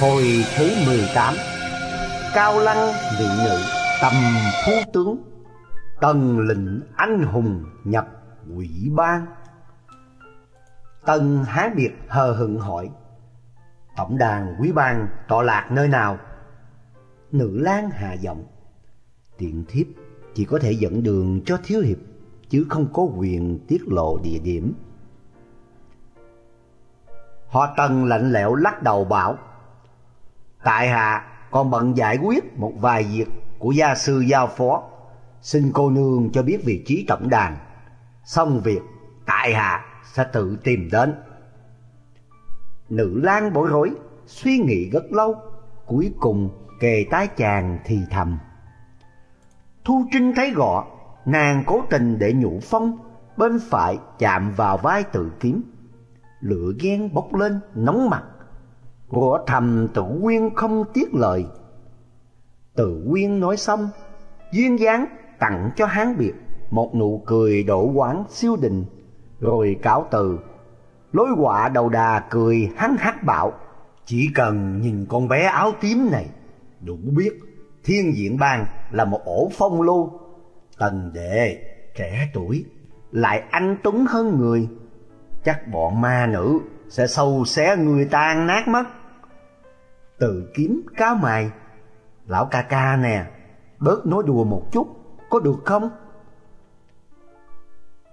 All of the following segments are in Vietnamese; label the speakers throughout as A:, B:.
A: Hồi thứ 18 Cao lăng vị nữ tầm phu tướng, Tần lĩnh anh hùng nhập quỷ ban Tần Hán Biệt hờ hững hỏi, Tổng đàn quý ban tọa lạc nơi nào? Nữ lang hạ giọng Tiện thiếp chỉ có thể dẫn đường cho thiếu hiệp, Chứ không có quyền tiết lộ địa điểm Họ tần lạnh lẽo lắc đầu bảo Tại hạ, còn bận giải quyết một vài việc của gia sư giao phó. Xin cô nương cho biết vị trí tổng đàn. Xong việc, tại hạ sẽ tự tìm đến. Nữ lang bối rối, Suy nghĩ rất lâu, Cuối cùng kề tái chàng thì thầm. Thu Trinh thấy gọ Nàng cố tình để nhũ phong Bên phải chạm vào vai tự kiếm. Lửa ghen bốc lên, nóng mặt. Gõ thầm tự quyên không tiếc lời. Tự quyên nói xong, Duyên dáng tặng cho hán biệt Một nụ cười đổ quán siêu đình, Rồi cáo từ. Lối quạ đầu đà cười hắn hát bảo Chỉ cần nhìn con bé áo tím này, Đủ biết thiên diện bang là một ổ phong lưu Tần đệ trẻ tuổi, Lại anh tuấn hơn người. Chắc bọn ma nữ sẽ sâu xé người tan nát mất. Từ kiếm cáo mày Lão ca ca nè, Bớt nói đùa một chút, Có được không?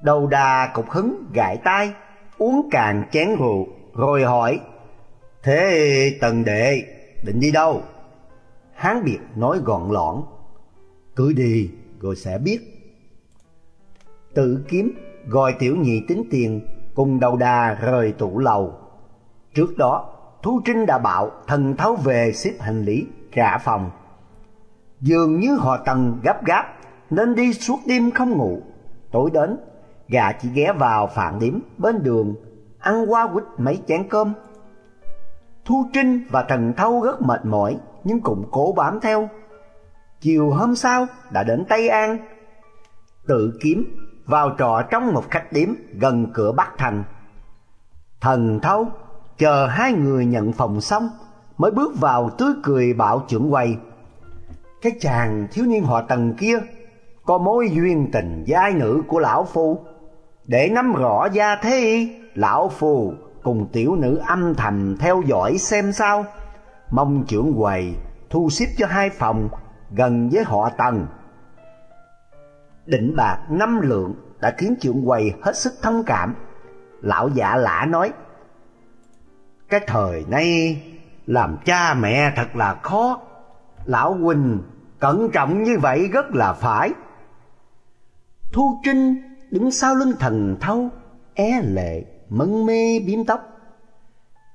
A: Đầu đà cục hứng gãi tay Uống càng chén rượu, Rồi hỏi, Thế tần đệ, định đi đâu? Hán biệt nói gọn lõn Cứ đi rồi sẽ biết. Tự kiếm, gọi tiểu nhị tính tiền Cùng đầu đà rời tủ lầu. Trước đó Thu Trinh đã bảo thần tháo về xếp hành lý, trả phòng. Dường như họ tần gấp gáp, Nên đi suốt đêm không ngủ. Tối đến Gà chỉ ghé vào phạm điểm bên đường, Ăn qua quýt mấy chén cơm. Thu Trinh và Trần Thâu rất mệt mỏi, Nhưng cũng cố bám theo. Chiều hôm sau đã đến Tây An. Tự kiếm vào trọ trong một khách điếm gần cửa Bắc Thành. Thần Thâu chờ hai người nhận phòng xong, Mới bước vào tươi cười bảo trưởng quầy. Cái chàng thiếu niên họ tần kia Có mối duyên tình giai nữ của lão phu. Để nắm rõ gia thế y Lão phu cùng tiểu nữ âm thầm theo dõi xem sao. Mong trưởng quầy thu xếp cho hai phòng gần với họ tần. Định bạc năm lượng đã khiến trưởng quầy hết sức thông cảm. Lão dạ lạ nói, Cái thời nay làm cha mẹ thật là khó. Lão Huynh cẩn trọng như vậy rất là phải. Thu Trinh đứng sau lưng thần thâu É lệ, mân mê biếm tóc.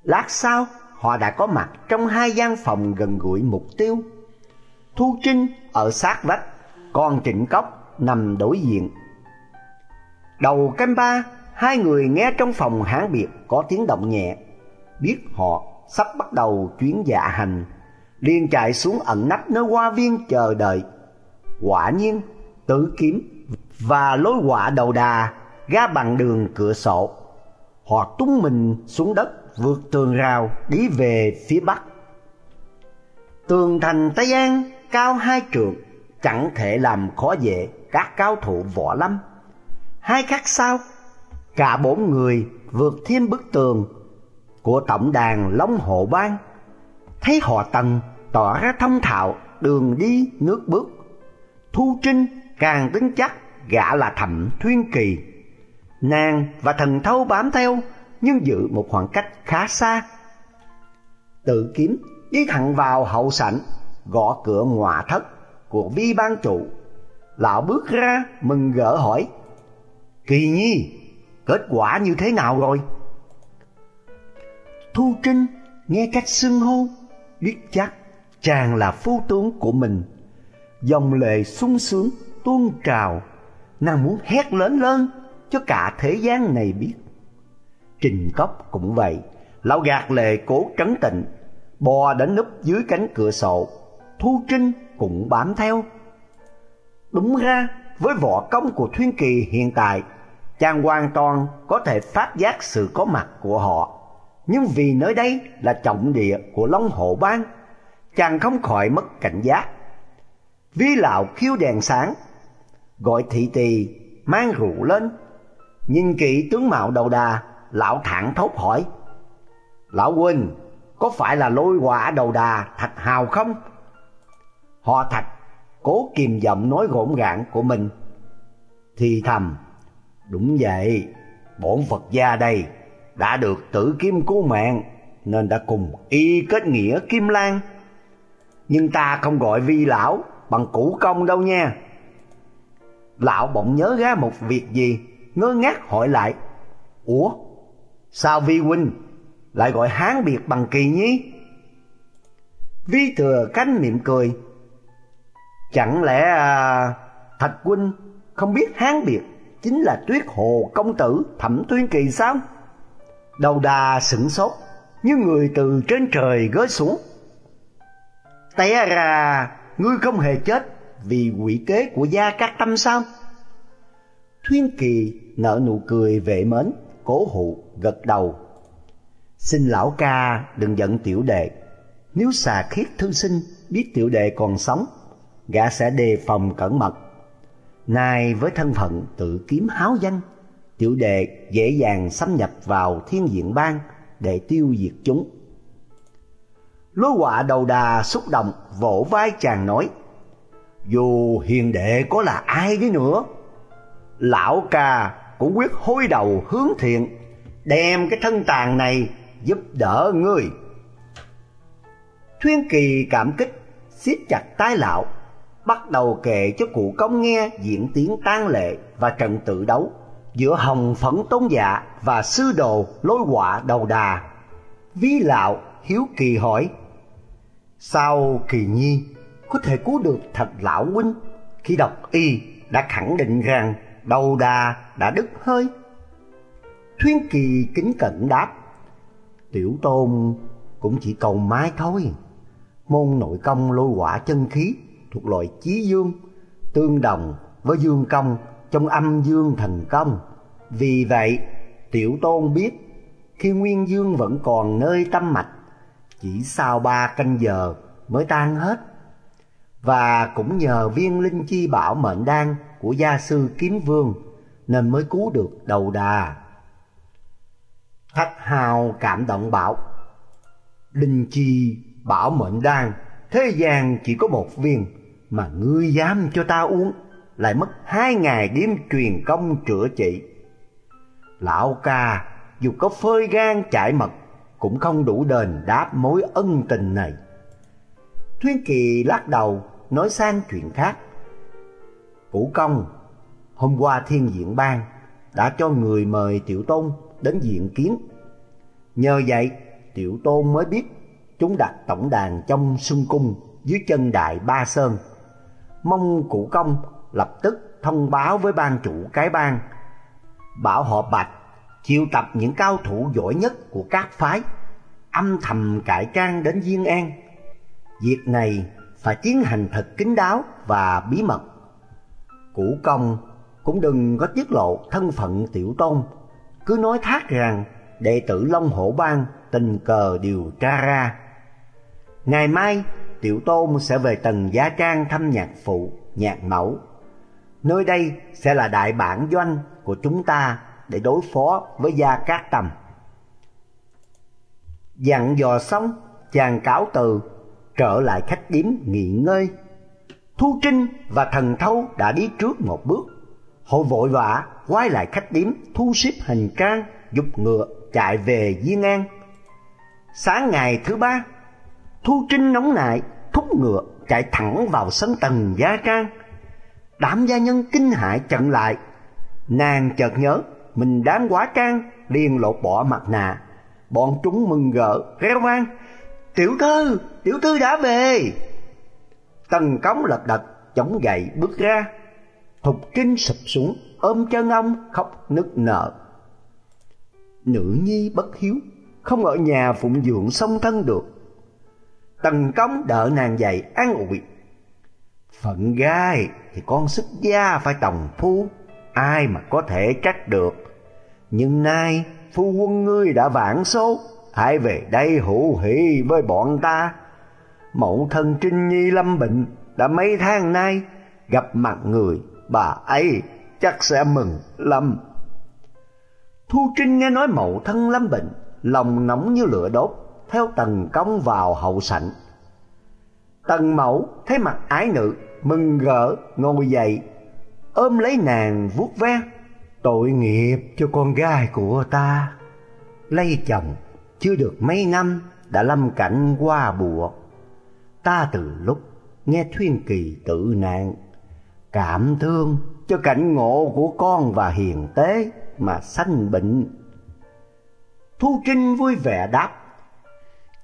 A: Lát sau, họ đã có mặt trong hai gian phòng gần gũi mục tiêu. Thu Trinh ở sát vách, Còn Trịnh Cốc nằm đối diện. Đầu canh ba, Hai người nghe trong phòng hán biệt có tiếng động nhẹ. Biết họ sắp bắt đầu chuyến dạ hành. Liền chạy xuống ẩn nấp nơi hoa viên chờ đợi. Quả nhiên, tử kiếm và lối quả đầu đà ra bằng đường cửa sổ. Họ tung mình xuống đất, vượt tường rào, đi về phía bắc. Tường thành tây an cao hai trượng, chẳng thể làm khó dễ các cao thủ võ lâm hai khắc sau cả bốn người vượt thêm bức tường của tổng đàn Long Hộ Bang. Thấy họ Tần tỏ ra thông thạo đường đi nước bước. Thu Trinh càng tính chắc gã là Thẩm Thuyên Kỳ. Nàng và thần thâu bám theo nhưng giữ một khoảng cách khá xa. Tự kiếm đi thẳng vào hậu sảnh, gõ cửa ngọa thất của vi ban chủ. Lão bước ra mừng gỡ hỏi, Kỳ nhi, kết quả như thế nào rồi? Thu Trinh nghe cách xưng hô, biết chắc chàng là phu tướng của mình. Dòng lệ sung sướng tuôn trào, nàng muốn hét lớn lên cho cả thế gian này biết. Trình Cốc cũng vậy, lão gạt lệ cố trấn tịnh, bò đến núp dưới cánh cửa sổ, Thu Trinh cũng bám theo. Đúng ra, với võ công của Thuyên Kỳ hiện tại, chàng hoàn toàn có thể phát giác sự có mặt của họ nhưng vì nơi đây là trọng địa của Long Hộ Bang, chàng không khỏi mất cảnh giác. Vi lão khiêu đèn sáng, gọi thị tỳ mang rượu lên, nhìn kỹ tướng mạo đầu đà, lão thẳng thốt hỏi: "Lão huynh, có phải là lôi quả đầu đà Thạch Hào không?" Họ Thạch cố kìm giọng nói gỗn gạn của mình, thì thầm: "Đúng vậy, bổn Phật gia đây đã được tử kim cứu mạng nên đã cùng y kết nghĩa kim lan. Nhưng ta không gọi vi lão bằng cũ công đâu nha. Lão bỗng nhớ ra một việc gì, ngơ ngác hỏi lại. Ủa, sao vi huynh lại gọi hán biệt bằng kỳ nhí? Vi thừa cánh mỉm cười. Chẳng lẽ à, Thạch huynh không biết hán biệt chính là tuyết hồ công tử thẩm tuyên kỳ sao? Đầu đà sửng sốt Như người từ trên trời gới xuống. Té ra Ngươi không hề chết Vì quỷ kế của gia các tâm sao? Thuyên kỳ nở nụ cười vệ mến Cố hụ gật đầu. Xin lão ca đừng giận tiểu đệ. Nếu xà khiết thư sinh Biết tiểu đệ còn sống Gã sẽ đề phòng cẩn mật. Nay với thân phận tự kiếm háo danh, tiểu đệ dễ dàng xâm nhập vào thiên diện bang để tiêu diệt chúng. Lối họa đầu đà xúc động vỗ vai chàng nói, Dù hiền đệ có là ai đi nữa, Lão ca cũng quyết hối đầu hướng thiện, Đem cái thân tàn này giúp đỡ ngươi. Thuyên kỳ cảm kích, siết chặt tay lão. Bắt đầu kể cho cụ công nghe diễn tiến tang lệ và trận tự đấu giữa hồng phấn tôn dạ và sư đồ lôi quả đầu đà. Vi lão hiếu kỳ hỏi, sao kỳ nhi có thể cứu được thật lão huynh khi đọc y đã khẳng định rằng đầu đà đã đứt hơi? Thuyên kỳ kính cẩn đáp, tiểu tôn cũng chỉ cầu mái thôi. Môn nội công lôi quả chân khí thuộc loại chí dương, tương đồng với dương công trong âm dương thành công. Vì vậy, Tiểu Tôn biết khi Nguyên Dương vẫn còn nơi tâm mạch, chỉ sau ba canh giờ mới tan hết. Và cũng nhờ viên linh chi bảo mệnh đan của gia sư Kiếm Vương nên mới cứu được đầu đà. Thạch Hào cảm động bảo, Linh chi bảo mệnh đan, thế gian chỉ có một viên, mà ngươi dám cho ta uống, lại mất hai ngày đêm truyền công chữa trị. Lão ca dù có phơi gan chạy mật Cũng không đủ đền đáp mối ân tình này. Thuyên Kỳ lắc đầu nói sang chuyện khác. Vũ công Hôm qua thiên diện bang Đã cho người mời Tiểu Tôn đến diện kiến. Nhờ vậy Tiểu Tôn mới biết Chúng đặt tổng đàn trong xuân cung Dưới chân đại Ba Sơn. Mong cụ công lập tức thông báo với ban chủ cái bang bảo họ Bạch chiêu tập những cao thủ giỏi nhất của các phái, âm thầm cải trang đến Diên An. Việc này phải tiến hành thật kín đáo và bí mật. Cụ công cũng đừng có tiết lộ thân phận tiểu tôn, cứ nói thác rằng đệ tử Long Hổ Bang tình cờ điều tra ra. Ngày mai, tiểu tôn sẽ về tầng giá trang thăm nhạc phụ, nhạc mẫu. Nơi đây sẽ là đại bản doanh của chúng ta để đối phó với Gia Cát Tầm. Dặn dò xong, chàng cáo từ, trở lại khách điếm nghỉ ngơi. Thu Trinh và Thần Thâu đã đi trước một bước. Họ vội vã quay lại khách điếm thu xếp hành trang, dục ngựa chạy về Diên An. Sáng ngày thứ ba, Thu Trinh nóng nại thúc ngựa chạy thẳng vào sân tầng gia trang. Đám gia nhân kinh hại chặn lại, nàng chợt nhớ mình đáng quá trang liền lột bỏ mặt nạ. Bọn chúng mừng gỡ reo vang tiểu thư tiểu thư đã về. Tần cống lật đật chống gậy bước ra. Thục trinh sụp xuống ôm chân ông khóc nức nở. Nữ nhi bất hiếu không ở nhà phụng dưỡng song thân được tần Công đỡ nàng dậy an ủi phận gai thì con xuất gia phải tòng phu ai mà có thể trách được nhưng nay phu quân ngươi đã vãn số hãy về đây hữu hỷ với bọn ta. Mẫu thân Trinh Nhi lâm bệnh, đã mấy tháng nay gặp mặt người, bà ấy chắc sẽ mừng lắm. Thu Trinh nghe nói mẫu thân lâm bệnh, lòng nóng như lửa đốt, theo tần công vào hậu sảnh. Tần mẫu thấy mặt ái nữ, mừng rỡ ngồi dậy, ôm lấy nàng vuốt ve. Tội nghiệp cho con gái của ta. Lấy chồng chưa được mấy năm đã lâm cảnh qua bùa. Ta từ lúc nghe Thuyên Kỳ tự nạn, cảm thương cho cảnh ngộ của con và hiền tế mà sanh bệnh. Thu Trinh vui vẻ đáp,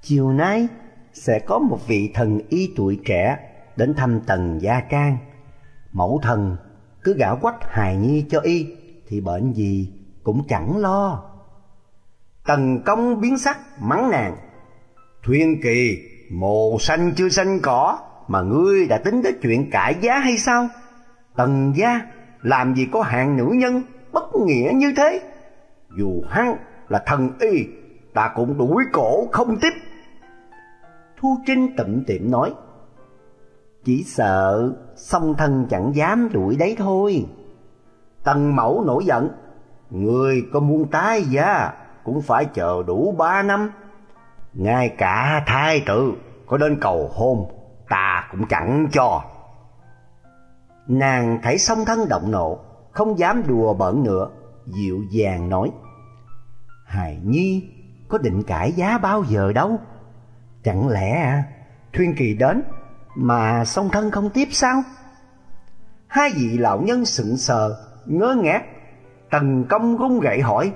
A: chiều nay sẽ có một vị thần y tuổi trẻ đến thăm tần gia trang. Mẫu thần cứ gả quách hài nhi cho y thì bệnh gì cũng chẳng lo. Tần công biến sắc mắng nàng, Thuyên kỳ mồ xanh chưa xanh cỏ mà ngươi đã tính đến chuyện cải giá hay sao? Tần gia làm gì có hàng nữ nhân bất nghĩa như thế? Dù hắn là thần y, ta cũng đuổi cổ không tiếp. Thu Trinh tịnh tiệm nói, chỉ sợ song thân chẳng dám đuổi đấy thôi. Tần mẫu nổi giận, người có muốn tái gia cũng phải chờ đủ ba năm. Ngay cả thái tử có đến cầu hôn, ta cũng chẳng cho. Nàng thấy song thân động nộ, không dám đùa bỡn nữa, dịu dàng nói. Hài Nhi có định cải giá bao giờ đâu. Chẳng lẽ à, Thuyên Kỳ đến mà song thân không tiếp sao? Hai vị lão nhân sững sờ, ngớ ngác, tần công rung gậy hỏi.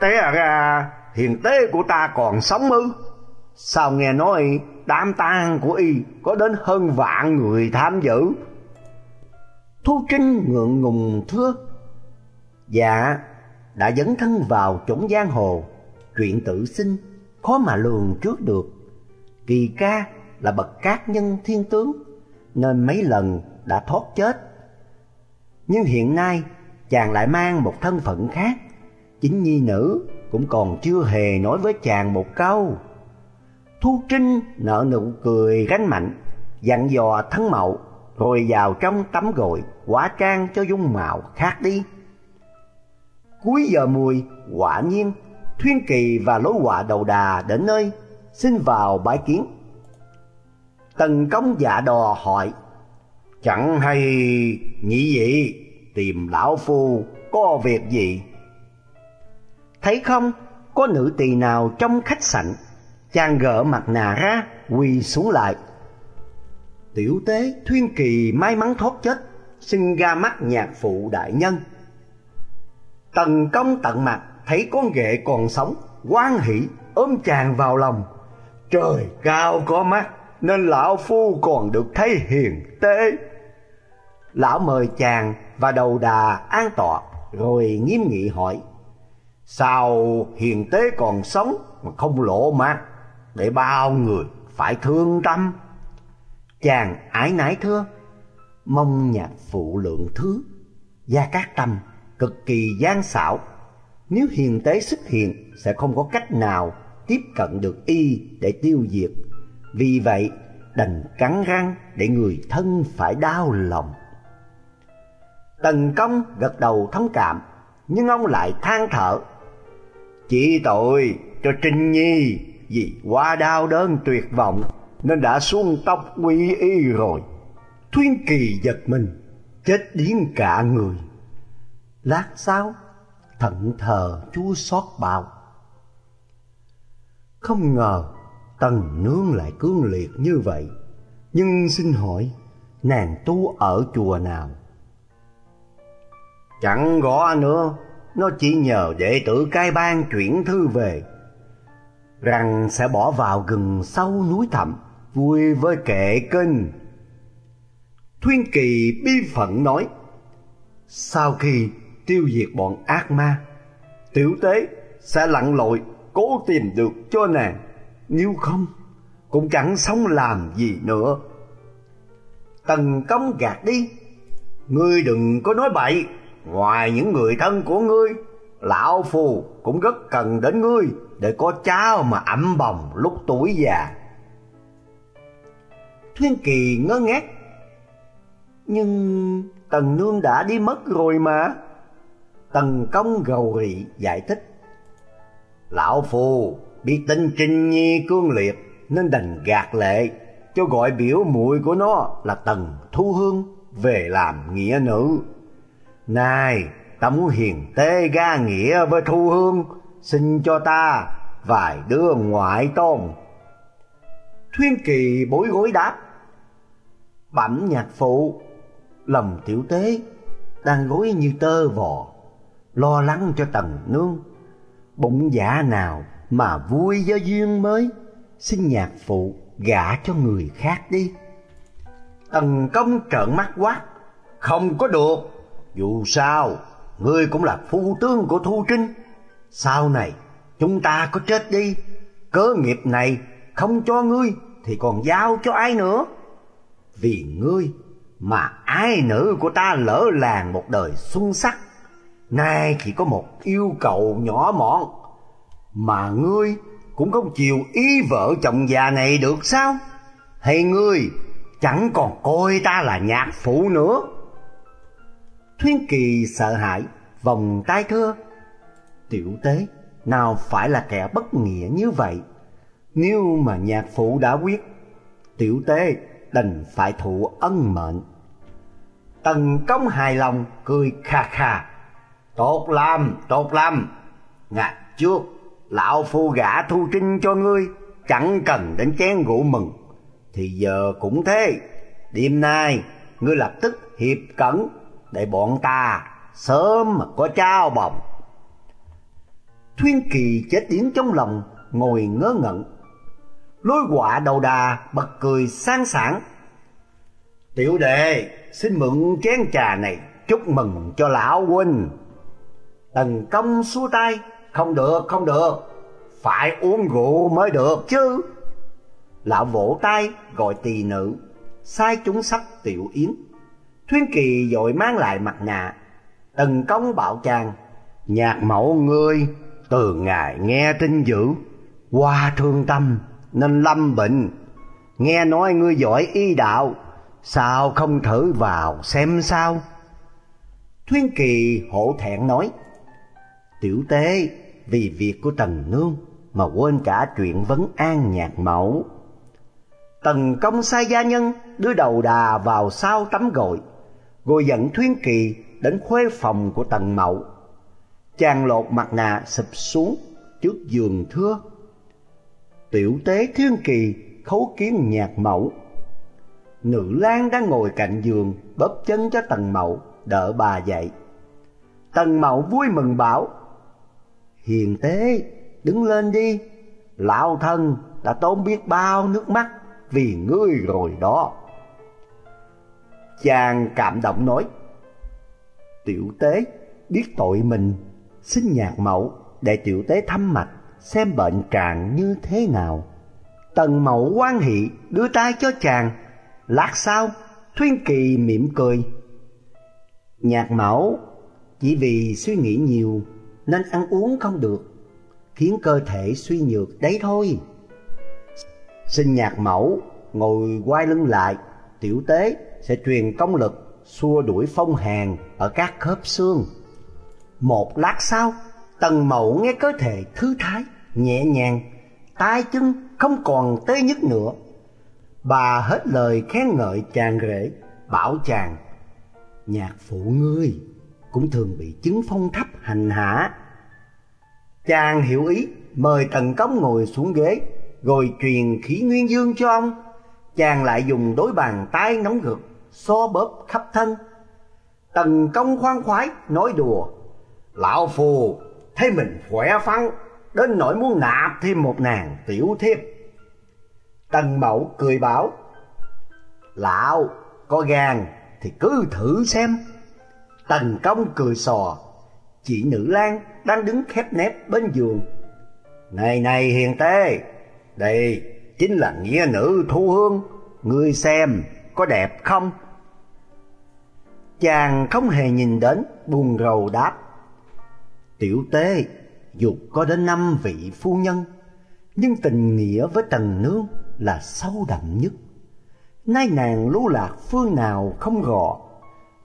A: Té à ra hiền tế của ta còn sống ư? Sao nghe nói đám tang của y có đến hơn vạn người tham dự? Thu Trinh ngượng ngùng thưa Dạ đã dấn thân vào chốn giang hồ Chuyện tự sinh khó mà lường trước được Kỳ ca là bậc cát nhân thiên tướng, Nên mấy lần đã thoát chết. Nhưng hiện nay, chàng lại mang một thân phận khác. Chính nhi nữ cũng còn chưa hề nói với chàng một câu. Thu Trinh nở nụ cười gánh mạnh, Dặn dò thân mậu Rồi vào trong tắm gội Quả trang cho dung mạo khác đi. Cuối giờ mùi, Quả nhiên, Thuyên Kỳ và lối họa đầu đà đến nơi. Xin vào bái kiến. Tần công dạ đò hỏi, Chẳng hay nhị vị Tìm lão phu có việc gì? Thấy không, Có nữ tỳ nào trong khách sạn Chàng gỡ mặt nạ ra, Quỳ xuống lại. Tiểu tế Thuyên Kỳ may mắn thoát chết, Xin ra mắt nhạc phụ đại nhân. Tần công tận mặt, Thấy con ghệ còn sống quan hỷ, ôm chàng vào lòng. Trời cao có mắt, Nên lão phu còn được thấy hiền tế. Lão mời chàng và đầu đà an tọa, Rồi nghiêm nghị hỏi, Sao hiền tế còn sống mà không lộ mặt? Để bao người phải thương tâm. Chàng ái nái thưa, Mong nhạc phụ lượng thứ, Gia Cát Tâm cực kỳ gian xảo. Nếu hiền tế xuất hiện, Sẽ không có cách nào tiếp cận được y để tiêu diệt. Vì vậy, đành cắn răng để người thân phải đau lòng. Tần công gật đầu thông cảm, Nhưng ông lại than thở. Chỉ tội cho Trinh Nhi, Vì quá đau đớn tuyệt vọng, Nên đã xuống tóc quy y rồi. Thuyên kỳ giật mình, Chết điên cả người. Lát sau, Thận thờ chúa xót bạo. Không ngờ Tần nương lại cương liệt như vậy. Nhưng xin hỏi, Nàng tu ở chùa nào? Chẳng gõ nữa, Nó chỉ nhờ đệ tử cai ban chuyển thư về. Rằng sẽ bỏ vào gừng sâu núi thẳm, Vui với kệ kinh. Thuyên kỳ bi phận nói, Sau khi tiêu diệt bọn ác ma, Tiểu tế sẽ lặn lội cố tìm được cho nàng Nếu không, cũng chẳng sống làm gì nữa Tần công gạt đi Ngươi đừng có nói bậy Ngoài những người thân của ngươi, Lão phù cũng rất cần đến ngươi để có cháu mà ẩm bồng lúc tuổi già.
B: Thiên Kỳ ngơ ngác. Nhưng Tần Nương đã đi mất rồi mà. Tần Công gầu rị giải thích.
A: Lão Phu biết tin Trinh Nhi cương liệt nên đành gạt lệ cho gọi biểu muội của nó là Tần Thu Hương về làm nghĩa nữ. Này, ta muốn hiền tế ga nghĩa với Thu Hương, xin cho ta vài đứa ngoại tôn.
B: Thuyên Kỳ bối gối đáp. Bẩm nhạc phụ, lầm tiểu tế đang gối như tơ vò, lo lắng cho tần nương. Bụng dạ nào mà vui do duyên mới, xin nhạc phụ gả cho người khác đi.
A: Tần công trợn mắt quát, không có được, dù sao, ngươi cũng là phu tướng của Thu Trinh. Sau này, chúng ta có chết đi, cớ nghiệp này không cho ngươi thì còn giao cho ai nữa? Vì ngươi mà ai nữ của ta lỡ làng một đời xuân sắc. Nay chỉ có một yêu cầu nhỏ mọn, mà ngươi cũng không chịu ý vợ chồng già này được sao? Hay ngươi chẳng còn coi ta là nhạc phụ nữa?
B: Thuyên Kỳ sợ hãi, vòng tay thưa. Tiểu tế, nào phải là kẻ bất nghĩa như vậy? Nếu mà nhạc phụ đã quyết, tiểu tế đành phải thụ ân mệnh.
A: Tần công hài lòng, cười kha kha. Tốt lắm, tốt lắm. Ngạc trước, lão phu gả thu trinh cho ngươi, chẳng cần đến chén rượu mừng. Thì giờ cũng thế, đêm nay ngươi lập tức hiệp cẩn để bọn ta sớm mà có trao bồng.
B: Thuyên Kỳ chết tiếng trong lòng, ngồi ngớ ngẩn. Lôi quạ đầu đà bật cười sang sảng.
A: Tiểu đệ xin mượn chén trà này chúc mừng cho lão huynh.
B: Tần công xua tay,
A: không được, không được, phải uống rượu mới được chứ.
B: Lão vỗ tay gọi tỳ nữ, sai chúng sắp tiểu yến. Thuyên Kỳ dội mang lại mặt nạ, tần công bảo chàng,
A: nhạc mẫu ngươi từ ngày nghe tin dữ, qua thương tâm nên lâm bệnh. Nghe nói ngươi giỏi y đạo, sao không thử vào xem sao?
B: Thuyên Kỳ hổ thẹn nói, tiểu tế vì việc của Tần Nương mà quên cả chuyện vấn an nhạc mẫu. Tần công sai gia nhân đưa đầu đà vào sau tắm gội, rồi dẫn Thuyên Kỳ đến khuê phòng của Tần Mậu. Chàng lột mặt nạ sụp xuống trước giường thưa. Tiểu tế Thuyên Kỳ khấu kiến nhạc mẫu. Nữ lang đang ngồi cạnh giường bóp chân cho Tần Mậu đỡ bà dậy. Tần Mậu vui mừng bảo, Hiền tế, đứng lên đi, lão thân đã tốn biết bao nước mắt vì ngươi rồi đó. Chàng cảm động nói, Tiểu tế biết tội mình, xin nhạc mẫu để tiểu tế thăm mạch xem bệnh chàng như thế nào. Tần mẫu quan hỷ đưa tay cho chàng, lát sau Thuyên Kỳ mỉm cười. Nhạc mẫu chỉ vì suy nghĩ nhiều nên ăn uống không được, khiến cơ thể suy nhược đấy thôi. Xin nhạc mẫu ngồi quay lưng lại, tiểu tế sẽ truyền công lực xua đuổi phong hàn ở các khớp xương. Một lát sau, tần mẫu nghe cơ thể thư thái, nhẹ nhàng, tay chân không còn tê nhức nữa. Bà hết lời khen ngợi chàng rể, bảo chàng, nhạc phụ ngươi cũng thường bị chứng phong thấp hành hạ. Chàng hiểu ý, mời tần cống ngồi xuống ghế, rồi truyền khí nguyên dương cho ông. Chàng lại dùng đối bàn tay nóng gực, so bóp khắp thân. Tần công khoan khoái, nói đùa, Lão phù thấy mình khỏe phăng, đến nỗi muốn nạp thêm một nàng tiểu thiếp. Tần mẫu cười bảo, Lão có gan thì cứ thử xem. Tần công cười sò, chị nữ lang đang đứng khép nép bên giường. Này này hiền tê, đây chính là nghĩa nữ thu hương, ngươi xem có đẹp không? Chàng không hề nhìn đến, buồn rầu đáp. Tiểu tế dù có đến năm vị phu nhân, nhưng tình nghĩa với Tần Nương là sâu đậm nhất. Nay nàng lưu lạc phương nào không gò,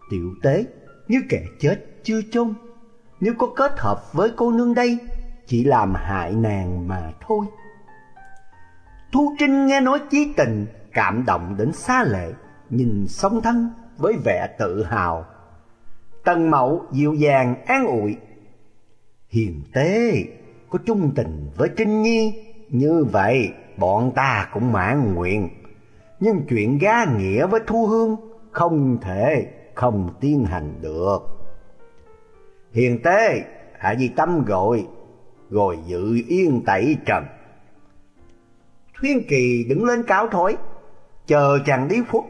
B: tiểu tế như kẻ chết chưa chôn. Nếu có kết hợp với cô nương đây, chỉ làm hại nàng mà thôi. Thu Trinh nghe nói chí tình, cảm động đến xa lệ, nhìn song thân với vẻ tự hào. Tần Mậu dịu dàng an ủi, hiền tế có chung tình với Trinh Nhi, như vậy bọn ta cũng mãn nguyện. Nhưng chuyện gá nghĩa với Thu Hương không thể không tiến hành được. Hiền tế, hạ di tâm gọi, rồi dự yên tẩy trần. Thuyên Kỳ đứng lên cáo thối, chờ chàng đi phút,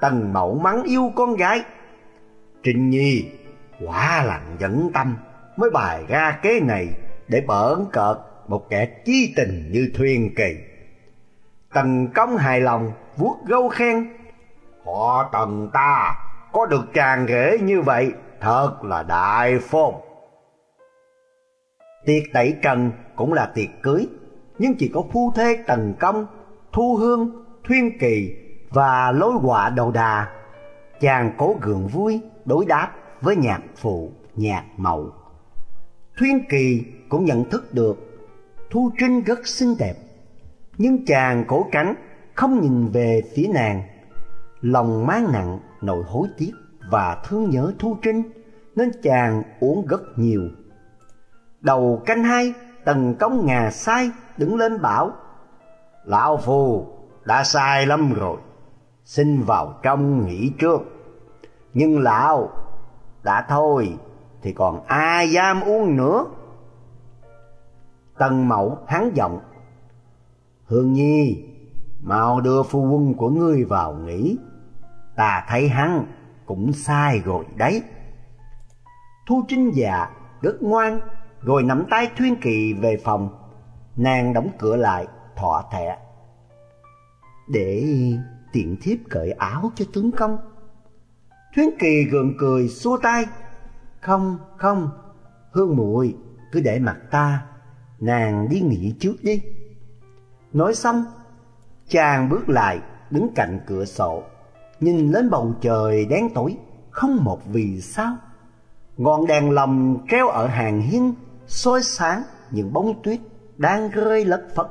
B: tần mẫu mắng yêu con gái. trình Nhi quả lặng dẫn tâm mới bài ra kế này để bỡn cợt một kẻ chi tình như Thuyên Kỳ. Tần công hài lòng vuốt gâu khen, họ tần ta có được tràn rễ như vậy thật là đại phong Tiệc tẩy trần cũng là tiệc cưới, nhưng chỉ có phu thê Tần Công, Thu Hương, Thuyên Kỳ và lối họa đầu đà. Chàng cố gượng vui đối đáp với nhạc phụ, nhạc mậu. Thuyên Kỳ cũng nhận thức được Thu Trinh rất xinh đẹp, nhưng chàng cố tránh không nhìn về phía nàng. Lòng mang nặng nỗi hối tiếc và thương nhớ Thu Trinh nên chàng uống rất nhiều. Đầu canh hai, tần công ngà sai đứng lên bảo Lão Phu đã sai lắm rồi, xin vào trong nghỉ trước. Nhưng lão đã thôi thì còn ai dám uống nữa. Tần mẫu hắn giọng, Hương Nhi, mau đưa phu quân của ngươi vào nghỉ, ta thấy hắn cũng sai rồi đấy. Thu Trinh dạ rất ngoan, rồi nắm tay Thuyên Kỳ về phòng. Nàng đóng cửa lại, thọ thẻ. Để tiện thiếp cởi áo cho tướng công. Thuyên Kỳ gượng cười xua tay. Không, không, Hương muội cứ để mặt ta, nàng đi nghỉ trước đi. Nói xong, chàng bước lại đứng cạnh cửa sổ, nhìn lên bầu trời đen tối, không một vì sao. Ngọn đèn lồng treo ở hàng hiên soi sáng những bông tuyết đang rơi lất phất.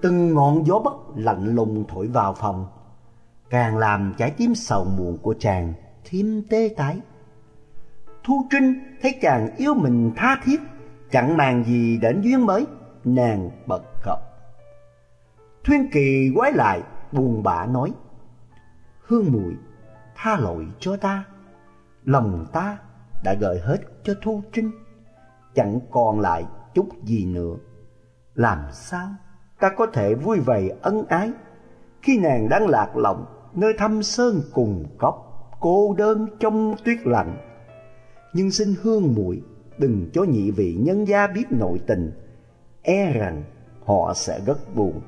B: Từng ngọn gió bất lạnh lùng thổi vào phòng, càng làm trái tim sầu muộn của chàng thêm tê tái. Thu Trinh thấy chàng yêu mình tha thiết, chẳng màng gì đến duyên mới, nàng bật khóc. Thuyên Kỳ quái lại, buồn bã nói, Hương mùi tha lỗi cho ta, lòng ta đã gợi hết cho Thu Trinh, chẳng còn lại chút gì nữa. Làm sao ta có thể vui vầy ân ái khi nàng đang lạc lòng nơi thâm sơn cùng cốc, cô đơn trong tuyết lạnh. Nhưng xin hương muội đừng cho nhị vị nhân gia biết nội tình, e rằng họ sẽ rất buồn.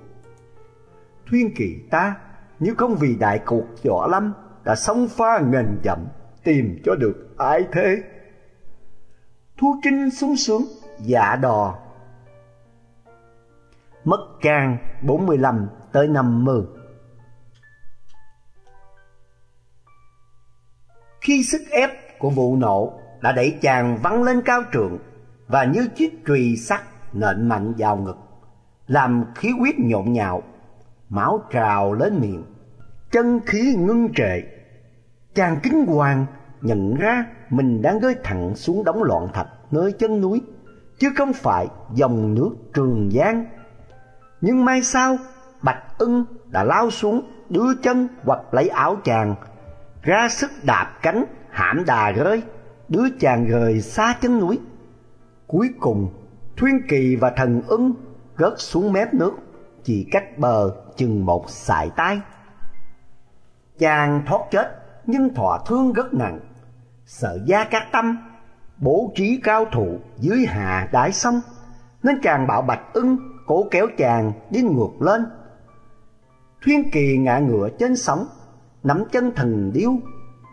B: Thuyên kỳ ta nếu không vì đại cuộc võ lâm đã sống pha ngàn dặm, tìm cho được ai thế. Thu trinh sung sướng dạ đò. Mất can 45 tới 50 khi sức ép của vụ nổ đã đẩy chàng văng lên cao trượng và như chiếc trùy sắt nện mạnh vào ngực, làm khí huyết nhộn nhạo, máu trào lên miệng chân khí ngưng trệ chàng kính hoàng nhận ra mình đang rơi thẳng xuống đống loạn thạch nơi chân núi, chứ không phải dòng nước Trường Giang. Nhưng mai sau, Bạch Ưng đã lao xuống, đưa chân hoặc lấy áo chàng, ra sức đạp cánh hãm đà rơi, đưa chàng rời xa chân núi. Cuối cùng, Thuyên Kỳ và Thần Ưng rớt xuống mép nước, chỉ cách bờ chừng một sải tay. Chàng thoát chết nhưng thọ thương rất nặng, sợ gia cát tâm bố trí cao thủ dưới hạ đái sông nên chàng bảo bạch ưng cố kéo chàng đi ngược lên. Thuyên kỳ ngã ngựa trên sóng nắm chân thần điêu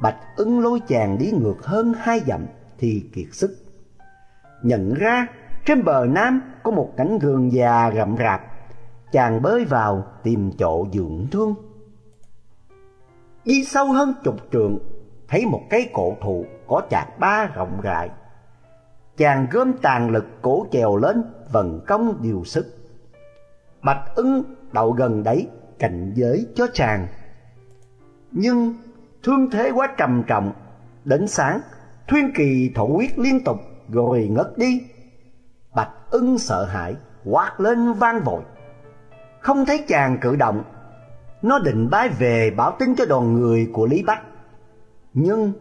B: bạch ưng lôi chàng đi ngược hơn hai dặm thì kiệt sức. Nhận ra trên bờ nam có một cánh rừng già rậm rạp chàng bơi vào tìm chỗ dưỡng thương đi sâu hơn chục trượng thấy một cái cổ thụ có chạc ba rộng rãi. Chàng gom tàn lực cổ chèo lên vận công điều sức. Bạch ưng đậu gần đấy cạnh giới cho chàng. Nhưng thương thế quá trầm trọng, đến sáng, thuyên kỳ thổ huyết liên tục rồi ngất đi. Bạch ưng sợ hãi, quát lên vang vội. Không thấy chàng cử động nó định bái về báo tin cho đoàn người của lý bắc. Nhưng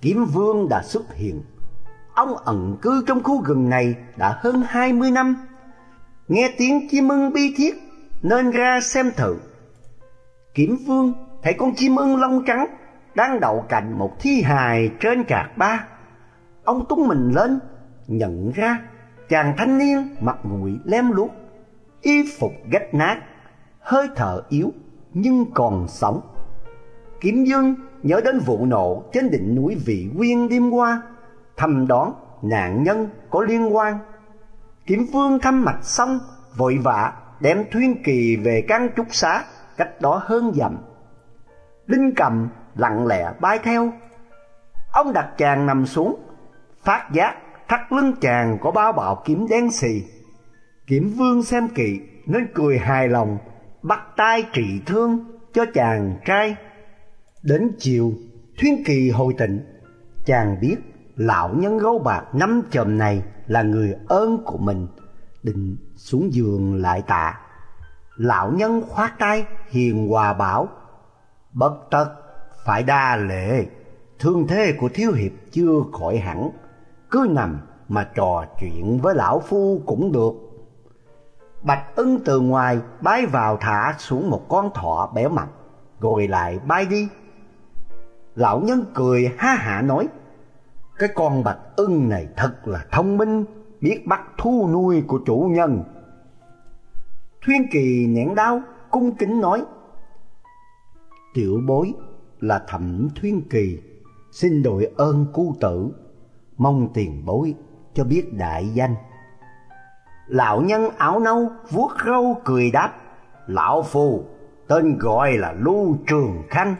B: kiếm vương đã xuất hiện. Ông ẩn cư trong khu rừng này đã hơn hai mươi năm. Nghe tiếng chim ưng bi thiết, nên ra xem thử. Kiếm vương thấy con chim ưng lông trắng đang đậu cạnh một thi hài trên cạc ba. Ông tung mình lên, nhận ra chàng thanh niên mặt mũi lem luốc, y phục gách nát, hơi thở yếu nhưng còn sống. Kiếm dương nhớ đến vụ nổ trên đỉnh núi vị quyên đêm qua, thầm đoán nạn nhân có liên quan. Kiếm vương thăm mạch xong, vội vã đem thuyên kỳ về căn trúc xá, cách đó hơn dặm. Đinh cầm lặng lẽ bay theo. Ông đặt chàng nằm xuống, phát giác thắt lưng chàng có bao bạo kiếm đen xì. Kiểm vương xem kỵ nên cười hài lòng bắt tay trị thương cho chàng trai. Đến chiều, thuyên kỳ hồi tịnh chàng biết lão nhân gấu bạc năm chòm này là người ơn của mình, định xuống giường lại tạ. Lão nhân khoát tay, hiền hòa bảo, bất tất, phải đa lệ thương thế của thiếu hiệp chưa khỏi hẳn, cứ nằm mà trò chuyện với lão phu cũng được bạch ưng từ ngoài bái vào thả xuống một con thọ béo mập rồi lại, bay đi. Lão nhân cười ha hả nói, cái con bạch ưng này thật là thông minh, biết bắt thu nuôi của chủ nhân. Thuyên kỳ nén đau, cung kính nói, tiểu bối là thẩm thuyên kỳ, xin đội ơn cu tử, mong tiền bối cho biết đại danh lão nhân áo nâu, vuốt râu cười đáp, lão phù tên gọi là lưu trường khanh.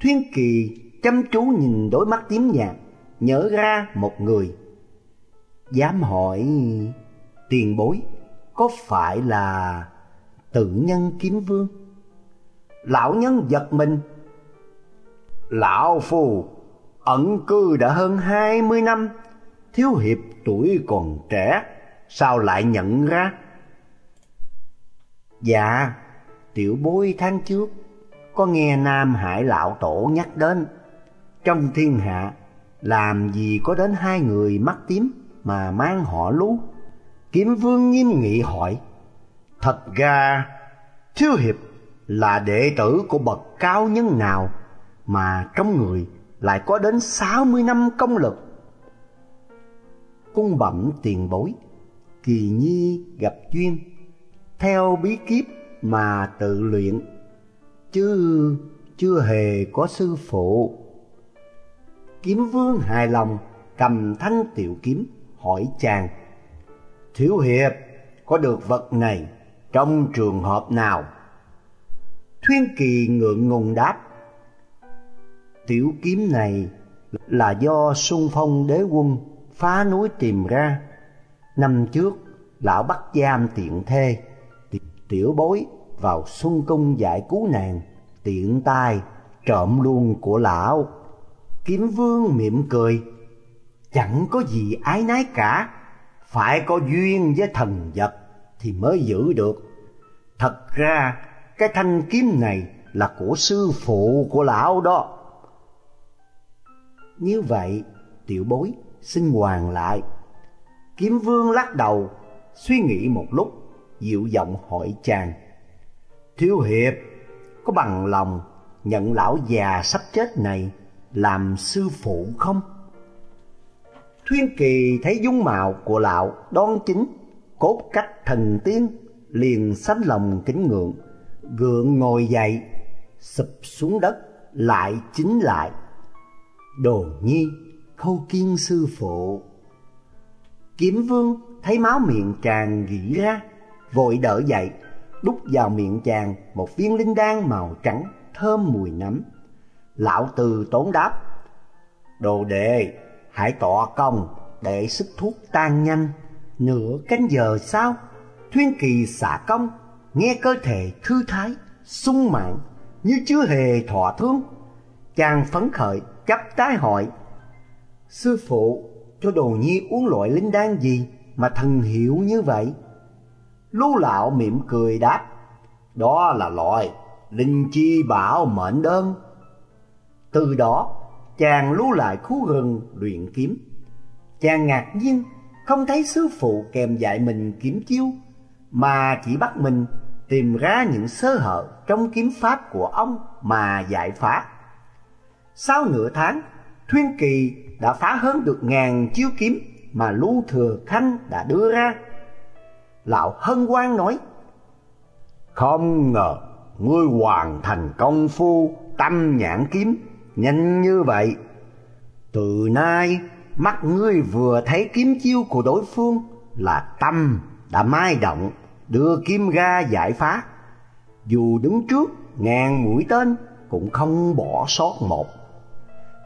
B: Thuyên kỳ chăm chú nhìn đôi mắt tím nhạt, nhớ ra một người. Dám hỏi, tiền bối, có phải là tự nhân kiếm vương? Lão nhân giật mình. Lão phù ẩn cư đã hơn hai mươi năm thiếu hiệp tuổi còn trẻ, sao lại nhận ra? Dạ tiểu bối tháng trước, có nghe nam hải lão tổ nhắc đến. Trong thiên hạ, làm gì có đến hai người mắt tím mà mang họ lú? Kiếm vương nghiêm nghị hỏi. Thật ra, thiếu hiệp là đệ tử của bậc cao nhân nào mà trong người lại có đến sáu mươi năm công lực? Cung bẩm tiền bối. Kỳ nhi gặp duyên, theo bí kíp mà tự luyện, chứ chưa hề có sư phụ. Kiếm vương hài lòng, cầm thanh tiểu kiếm, hỏi chàng, thiếu hiệp, có được vật này trong trường hợp nào? Thuyên kỳ ngượng ngùng đáp, tiểu kiếm này là do xung phong đế quân phá núi tìm ra. Năm trước, lão bắt giam tiện thê tiểu bối vào xuân cung giải cứu nàng, tiện tay trộm luôn của lão. Kiếm vương mỉm cười, chẳng có gì ái nái cả, phải có duyên với thần vật thì mới giữ được. Thật ra, cái thanh kiếm này là của sư phụ của lão đó. Như vậy, tiểu bối xin hoàng lại. Kiếm vương lắc đầu, suy nghĩ một lúc, dịu giọng hỏi chàng. Thiếu hiệp, có bằng lòng nhận lão già sắp chết này làm sư phụ không? Thuyên kỳ thấy dung mạo của lão đoan chính, cốt cách thần tiên, liền sánh lòng kính ngưỡng. Gượng ngồi dậy, sụp xuống đất, lại chính lại. Đồ nhi khâu kiên sư phụ. Kiếm vương thấy máu miệng chàng rỉ ra, vội đỡ dậy, đút vào miệng chàng một viên linh đan màu trắng thơm mùi nấm. Lão từ tốn đáp, đồ đệ, hãy tọa công để sức thuốc tan nhanh. Nửa canh giờ sau, Thuyên Kỳ xả công, nghe cơ thể thư thái, sung mãn như chưa hề thọ thương. Chàng phấn khởi chắp tay hỏi, Sư phụ cho đồ nhi uống loại linh đan gì mà thần hiệu như vậy? Lưu lão mỉm cười đáp, đó là loại linh chi bảo mệnh đơn. Từ đó, chàng lưu lại khu rừng luyện kiếm. Chàng ngạc nhiên không thấy sư phụ kèm dạy mình kiếm chiêu, mà chỉ bắt mình tìm ra những sơ hở trong kiếm pháp của ông mà giải phá. Sau nửa tháng, Thuyên Kỳ đã phá hơn được ngàn chiêu kiếm mà Lưu Thừa Khanh đã đưa ra. Lão hân Quang nói, Không ngờ ngươi hoàn thành công phu tâm nhãn kiếm nhanh như vậy. Từ nay, mắt ngươi vừa thấy kiếm chiêu của đối phương là tâm đã mai động đưa kiếm ra giải phá. Dù đứng trước ngàn mũi tên cũng không bỏ sót một.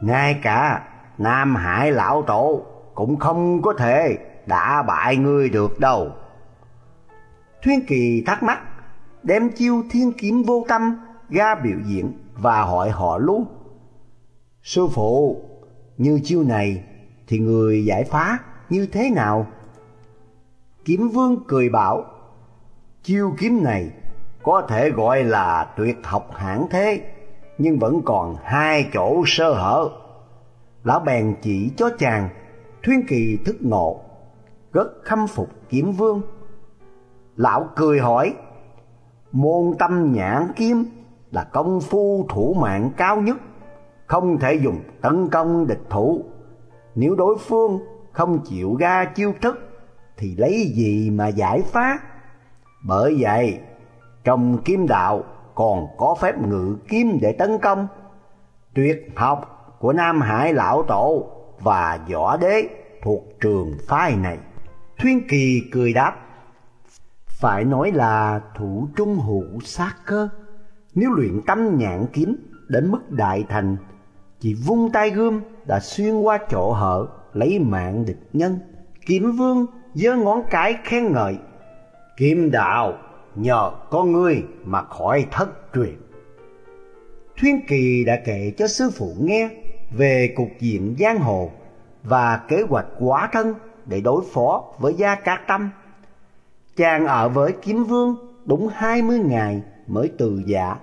B: Ngay cả Nam Hải lão tổ cũng không có thể đã bại ngươi được đâu. Thuyên Kỳ thắc mắc, đem chiêu thiên kiếm vô tâm ra biểu diễn và hỏi họ luôn. Sư phụ, như chiêu này thì người giải phá như thế nào? Kiếm vương cười bảo, chiêu kiếm này có thể gọi là tuyệt học hãng thế, nhưng vẫn còn hai chỗ sơ hở. Lão bèn chỉ cho chàng, Thuyên Kỳ thức ngộ, rất khâm phục kiếm vương. Lão cười hỏi, môn tâm nhãn kiếm là công phu thủ mạng cao nhất, không thể dùng tấn công địch thủ. Nếu đối phương không chịu ra chiêu thức, thì lấy gì mà giải phá? Bởi vậy, trong kiếm đạo còn có phép ngự kiếm để tấn công. Tuyệt học của Nam Hải Lão Tổ và Võ Đế thuộc trường phái này. Thuyên Kỳ cười đáp, phải nói là thủ trung hữu sát cơ. Nếu luyện tâm nhãn kiếm đến mức đại thành, chỉ vung tay gươm đã xuyên qua chỗ hở lấy mạng địch nhân. Kiếm vương giơ ngón cái khen ngợi, Kiếm đạo nhờ có ngươi mà khỏi thất truyền. Thuyên Kỳ đã kể cho sư phụ nghe về cục diện giang hồ và kế hoạch quá thân để đối phó với Gia Cát Tâm. Chàng ở với Kiếm Vương đúng hai mươi ngày mới từ giả.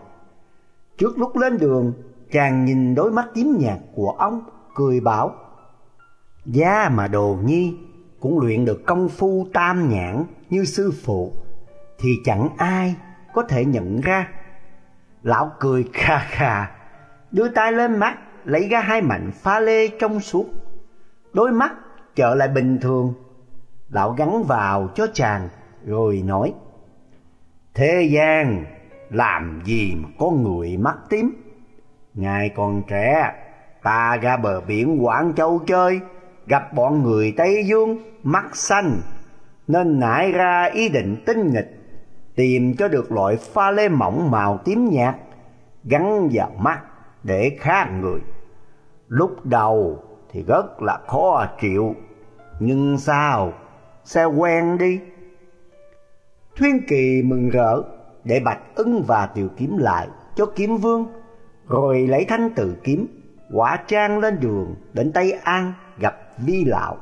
B: Trước lúc lên đường, chàng nhìn đôi mắt tím nhạt của ông, cười bảo, Gia mà đồ nhi cũng luyện được công phu tam nhãn như sư phụ, thì chẳng ai có thể nhận ra. Lão cười kha kha, đưa tay lên mắt, lấy ra hai mảnh pha lê trong suốt. Đôi mắt trở lại bình thường. Lão gắn vào cho chàng rồi nói: "Thế gian làm gì mà có người mắt tím? Ngài còn trẻ, ta ra bờ biển Quảng Châu chơi, gặp bọn người Tây Dương mắt xanh, nên nảy ra ý định tinh nghịch, tìm cho được loại pha lê mỏng màu tím nhạt gắn vào mắt để khác người. Lúc đầu thì rất là khó chịu, nhưng sao, sẽ quen đi. Thuyên Kỳ mừng rỡ để Bạch Ưng và Tiểu Kiếm lại cho Kiếm Vương, rồi lấy thanh tự kiếm, quả trang lên đường đến Tây An gặp Vi Lão.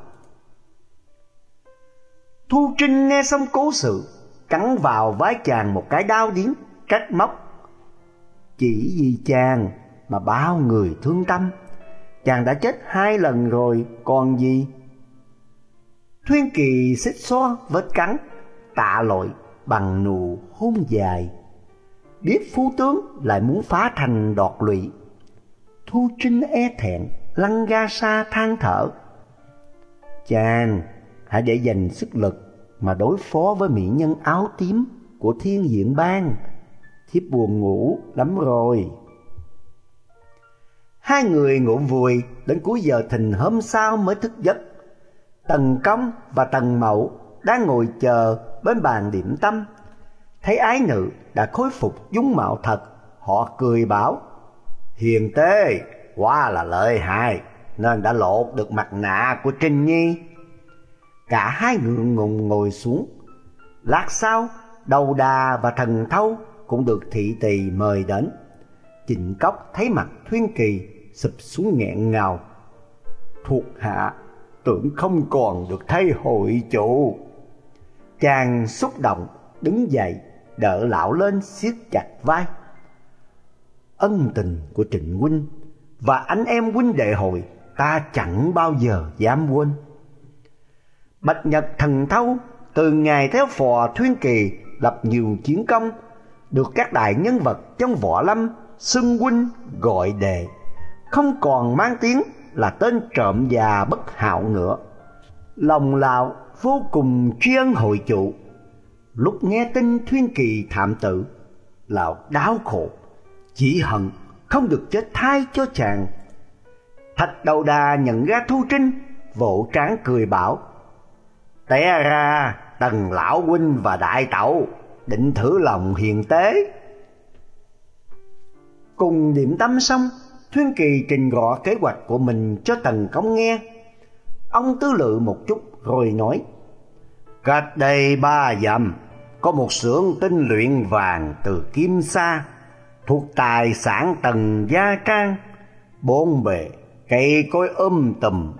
B: Thu Trinh nghe xong cố sự, cắn vào vai chàng một cái đau điếng, trách móc. Chỉ vì chàng mà bao người thương tâm, chàng đã chết hai lần rồi còn gì? Thuyên Kỳ xích xoa vết cắn, tạ lỗi bằng nụ hôn dài. Biết phú tướng lại muốn phá thành đọt lụy. Thu Trinh e thẹn, lăn ga xa than thở. Chàng hãy để dành sức lực mà đối phó với mỹ nhân áo tím của thiên diện bang. Thiếp buồn ngủ lắm rồi. Hai người ngủ vùi đến cuối giờ thìn hôm sau mới thức giấc. Tần Công và Tần Mậu đang ngồi chờ bên bàn điểm tâm. Thấy ái nữ đã khôi phục dung mạo thật, họ cười bảo: "Hiền tế, quá là lợi hại, nên đã lột được mặt nạ của Trinh Nhi." Cả hai ngượng ngùng ngồi xuống. Lát sau, Đầu Đà và Thần Thâu cũng được thị tỳ mời đến. Trịnh Cốc thấy mặt Thuyên Kỳ sụp xuống nghẹn ngào. Thuộc hạ tưởng không còn được thay hội chủ. Chàng xúc động đứng dậy đỡ lão lên siết chặt vai. Ân tình của Trịnh huynh và anh em huynh đệ hội ta chẳng bao giờ dám quên. Bạch Nhật Thần Thâu từ ngày theo phò Thuyên Kỳ lập nhiều chiến công, được các đại nhân vật trong võ lâm xưng huynh gọi đề, không còn mang tiếng là tên trộm già bất hảo nữa. Lòng lão vô cùng tri ân hội chủ. Lúc nghe tin Thuyên Kỳ thảm tử, lão đau khổ, chỉ hận không được chết thai cho chàng. Thạch đầu đà nhận ra Thu Trinh, vỗ trán cười bảo, Té ra tần lão huynh và đại tẩu định thử lòng hiền tế. Cùng điểm tâm xong, Thuyên Kỳ trình rõ kế hoạch của mình cho Tần Công nghe. Ông tư lự một chút rồi nói, Cách đây ba dặm, có một xưởng tinh luyện vàng từ Kim Sa, thuộc tài sản Tần Gia Trang, bốn bề, cây cối um tùm,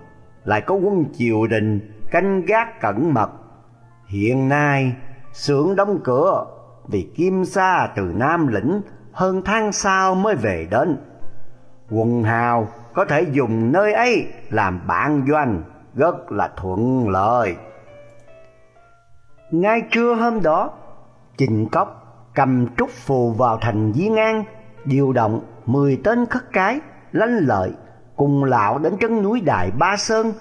B: lại có quân triều đình canh gác cẩn mật. Hiện nay, xưởng đóng cửa vì Kim Sa từ Nam lĩnh hơn tháng sau mới về đến. Quần hào có thể dùng nơi ấy làm bản doanh rất là thuận lợi. Ngay trưa hôm đó, Trình Cốc cầm trúc phù vào thành Diên An, điều động 10 tên khất cái, lanh lợi cùng lão đến chân núi Đại Ba Sơn,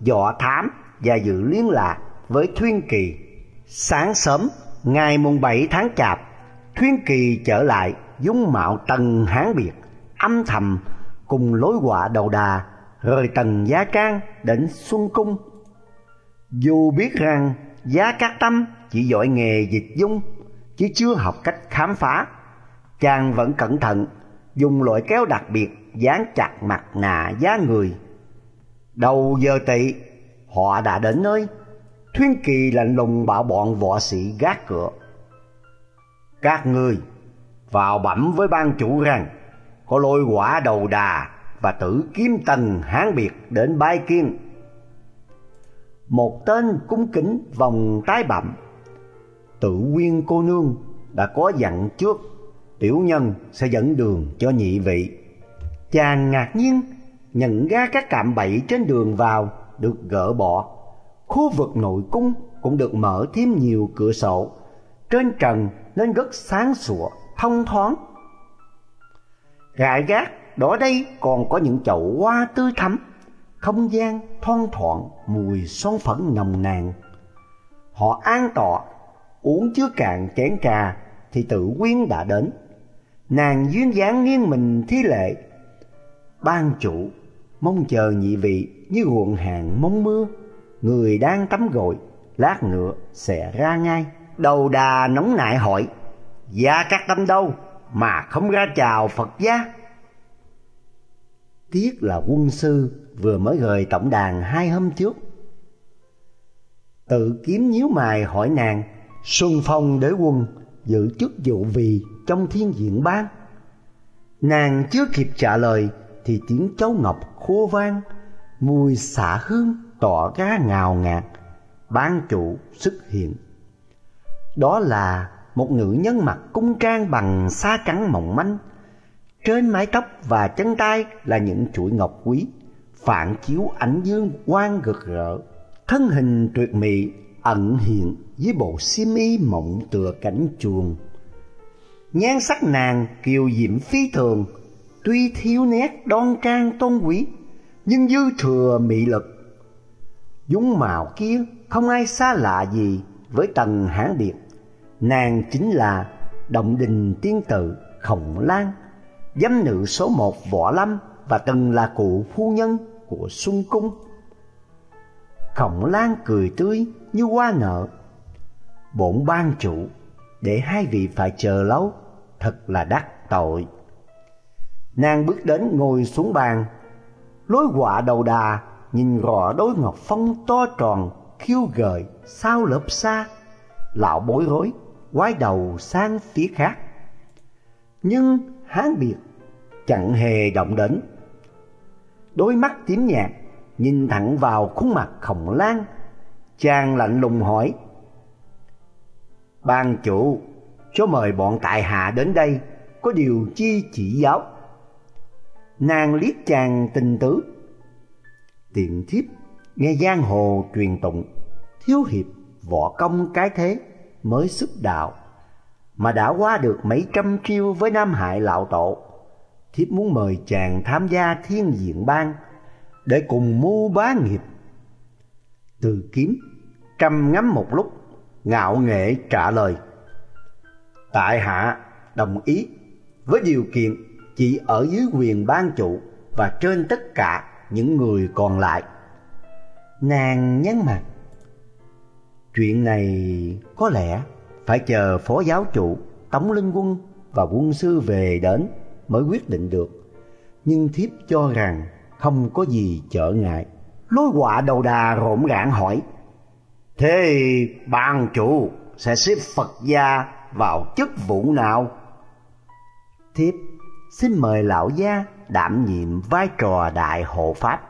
B: dọ thám và giữ liên lạc với Thuyên Kỳ. Sáng sớm, ngày mùng 7 tháng Chạp, Thuyên Kỳ trở lại dung mạo tần hán biệt, âm thầm cùng lối họa đầu đà rời tần giá trang đến xuân cung. Dù biết rằng giá cát tâm chỉ giỏi nghề dịch dung chứ chưa học cách khám phá, chàng vẫn cẩn thận dùng loại kéo đặc biệt dán chặt mặt nạ giá người. Đầu giờ tỵ, họ đã đến nơi. Thuyên Kỳ lạnh lùng bảo bọn võ sĩ gác cửa. Các ngươi vào bẩm với ban chủ rằng, có lôi quả đầu đà và tử kiếm tần hán biệt đến bái kiên. Một tên cung kính vòng tái bẩm. Tự quyên cô nương đã có dặn trước, tiểu nhân sẽ dẫn đường cho nhị vị. Chàng ngạc nhiên, nhận ra các cạm bẫy trên đường vào được gỡ bỏ. Khu vực nội cung cũng được mở thêm nhiều cửa sổ. Trên trần nên rất sáng sủa, thông thoáng. Gại gác đó đây còn có những chậu hoa tươi thắm, không gian thoang thoảng mùi son phấn nồng nàn. Họ an tọa, uống chứa cạn chén trà thì tự quyên đã đến. Nàng duyên dáng nghiêng mình thi lệ. Ban chủ mong chờ nhị vị như ruộng hàng mong mưa, người đang tắm gội, lát nữa sẽ ra ngay. Đầu đà nóng nại hỏi, Gia các tâm đâu mà không ra chào Phật gia? Tiếc là quân sư vừa mới rời tổng đàn hai hôm trước. Tự kiếm nhíu mày hỏi nàng, Xuân Phong đế quân giữ chức vụ vì trong thiên diện ban. Nàng chưa kịp trả lời thì tiếng cháu ngọc khô vang, mùi xạ hương tỏ ra ngào ngạt, ban chủ xuất hiện. Đó là một nữ nhân mặc cung trang bằng sa trắng mỏng manh. Trên mái tóc và chân tay là những chuỗi ngọc quý, phản chiếu ánh dương quang rực rỡ. Thân hình tuyệt mỹ ẩn hiện dưới bộ xiêm y mộng tựa cảnh chuồng. Nhan sắc nàng kiều diễm phi thường, tuy thiếu nét đoan trang tôn quý, nhưng dư thừa mị lực. Dung mạo kia không ai xa lạ gì với tầng hãn điệp Nàng chính là Động Đình Tiên Tự Khổng Lan giám nữ số một Võ Lâm và từng là cụ phu nhân của Xuân Cung. Khổng Lan cười tươi như hoa nở. Bổn ban chủ, để hai vị phải chờ lâu, thật là đắc tội. Nàng bước đến ngồi xuống bàn, lối quạ đầu đà nhìn rõ đôi ngọc phong to tròn khiêu gợi sao lợp xa. Lão bối rối quay đầu sang phía khác. Nhưng hán biệt chẳng hề động đến. Đôi mắt tím nhạt nhìn thẳng vào khuôn mặt khổng lan. Chàng lạnh lùng hỏi ban chủ cho mời bọn tại hạ đến đây có điều chi chỉ giáo? Nàng liếc chàng tình tứ tiện thiếp nghe giang hồ truyền tụng thiếu hiệp võ công cái thế mới xuất đạo mà đã qua được mấy trăm chiêu với Nam Hải lão tổ. Thiếp muốn mời chàng tham gia thiên diện bang để cùng mưu bá nghiệp. Từ kiếm trầm ngắm một lúc, ngạo nghệ trả lời. Tại hạ đồng ý với điều kiện chỉ ở dưới quyền ban chủ và trên tất cả những người còn lại. Nàng nhấn mặt. Chuyện này có lẽ phải chờ phó giáo chủ, tống linh quân và quân sư về đến mới quyết định được. Nhưng thiếp cho rằng không có gì trở ngại. Lối quạ đầu đà rộn ràng hỏi. Thế ban chủ sẽ xếp Phật gia vào chức vụ nào? Thiếp xin mời lão gia đảm nhiệm vai trò đại hộ pháp.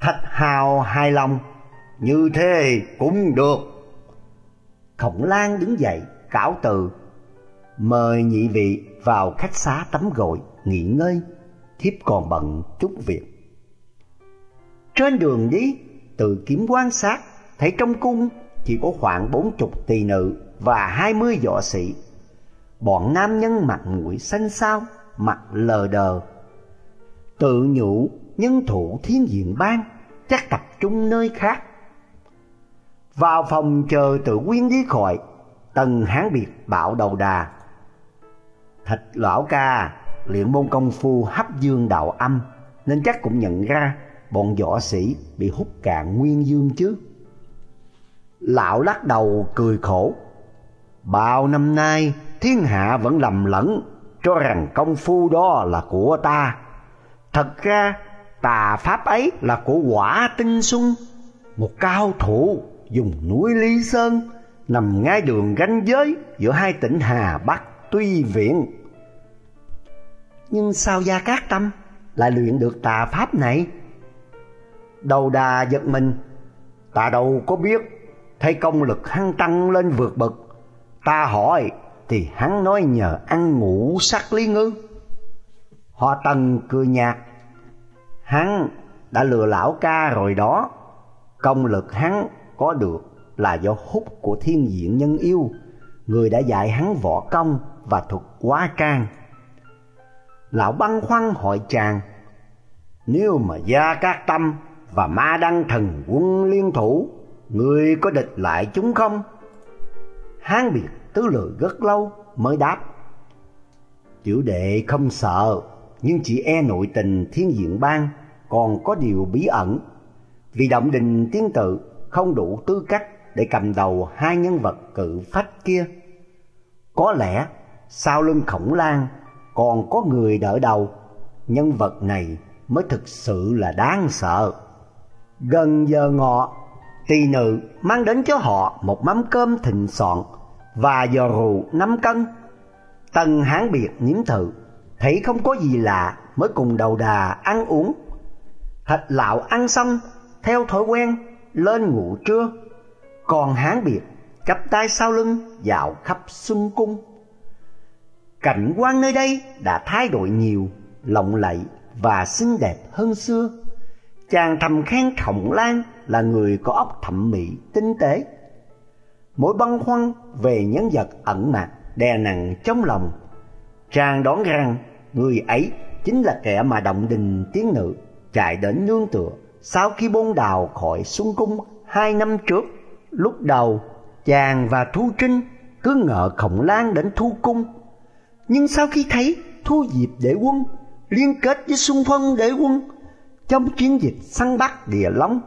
B: Thạch hào hài lòng, như thế cũng được. Khổng Lan đứng dậy cáo từ, mời nhị vị vào khách xá tắm gội nghỉ ngơi, thiếp còn bận chút việc. Trên đường đi, từ kiếm quan sát thấy trong cung chỉ có khoảng bốn chục tỳ nữ và hai mươi võ sĩ. Bọn nam nhân mặt mũi xanh xao, mặt lờ đờ. Tự nhủ nhân thủ thiên diện ban chắc tập trung nơi khác. Vào phòng chờ tự quyên đi khỏi, tần hán biệt bạo đầu đà. Thạch lão ca luyện môn công phu hấp dương đạo âm, nên chắc cũng nhận ra bọn võ sĩ bị hút cạn nguyên dương chứ. Lão lắc đầu cười khổ. Bao năm nay thiên hạ vẫn lầm lẫn cho rằng công phu đó là của ta. Thật ra tà pháp ấy là của quả tinh xuân, một cao thủ dùng núi Lý Sơn nằm ngay đường ranh giới giữa hai tỉnh Hà Bắc Tuy Viện. Nhưng sao Gia Cát Tâm lại luyện được tà pháp này? Đầu đà giật mình, ta đâu có biết, thấy công lực hăng tăng lên vượt bậc. Ta hỏi thì hắn nói nhờ ăn ngủ sắc lý ngư. Họ tần cười nhạt, hắn đã lừa lão ca rồi đó, công lực hắn có được là do hút của thiên diện nhân yêu, người đã dạy hắn võ công và thuật quá can. Lão băng khoăn hỏi chàng, nếu mà Gia Cát Tâm và Ma Đăng Thần quân liên thủ, người có địch lại chúng không? Hán biệt tứ lự rất lâu mới đáp. Tiểu đệ không sợ, nhưng chỉ e nội tình thiên diện ban còn có điều bí ẩn. Vì động đình tiến tự không đủ tư cách để cầm đầu hai nhân vật cự phách kia. Có lẽ sau lưng khổng lan còn có người đỡ đầu, nhân vật này mới thực sự là đáng sợ. Gần giờ ngọ, tỳ nữ mang đến cho họ một mắm cơm thịnh soạn và giò rượu năm cân. Tần hán biệt nếm thử, thấy không có gì lạ mới cùng đầu đà ăn uống. Thạch lão ăn xong, theo thói quen, lên ngủ trưa còn hán biệt cặp tay sau lưng dạo khắp xuân cung cảnh quan nơi đây đã thay đổi nhiều lộng lẫy và xinh đẹp hơn xưa chàng thầm khen khổng lan là người có óc thẩm mỹ tinh tế mỗi băn khoăn về nhân vật ẩn mặt đè nặng trong lòng. Chàng đoán rằng người ấy chính là kẻ mà động đình tiến nữ chạy đến nương tựa sau khi bôn đào khỏi xuân cung hai năm trước. Lúc đầu, chàng và Thu Trinh cứ ngờ Khổng Lan đến thu cung. Nhưng sau khi thấy Thu Diệp để quân liên kết với xung phong đế quân trong chiến dịch săn bắt địa long,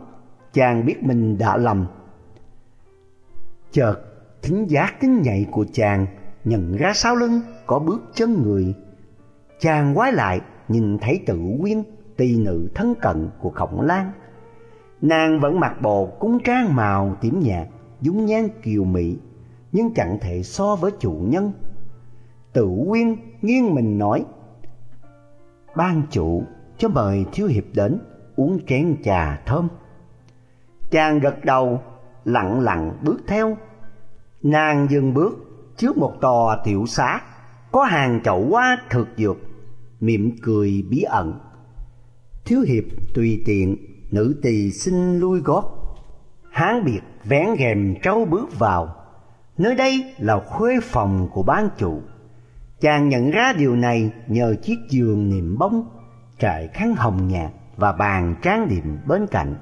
B: chàng biết mình đã lầm chợt thính giác tiếng nhạy của chàng nhận ra sau lưng có bước chân người. Chàng quay lại nhìn thấy tự quyên tỳ nữ thân cận của khổng lan. Nàng vẫn mặc bộ cung trang màu tím nhạt, dung nhan kiều mỹ nhưng chẳng thể so với chủ nhân. Tự quyên nghiêng mình nói, ban chủ, cho mời thiếu hiệp đến uống chén trà thơm. Chàng gật đầu lặng lặng bước theo. Nàng dừng bước trước một tòa tiểu xá, có hàng chậu hoa thực dược, mỉm cười bí ẩn. Thiếu hiệp tùy tiện, nữ tỳ xin lui gót. Hán biệt vén rèm trâu bước vào. Nơi đây là khuê phòng của ban chủ. Chàng nhận ra điều này nhờ chiếc giường niệm bông trại khăn hồng nhạt và bàn trang điểm bên cạnh.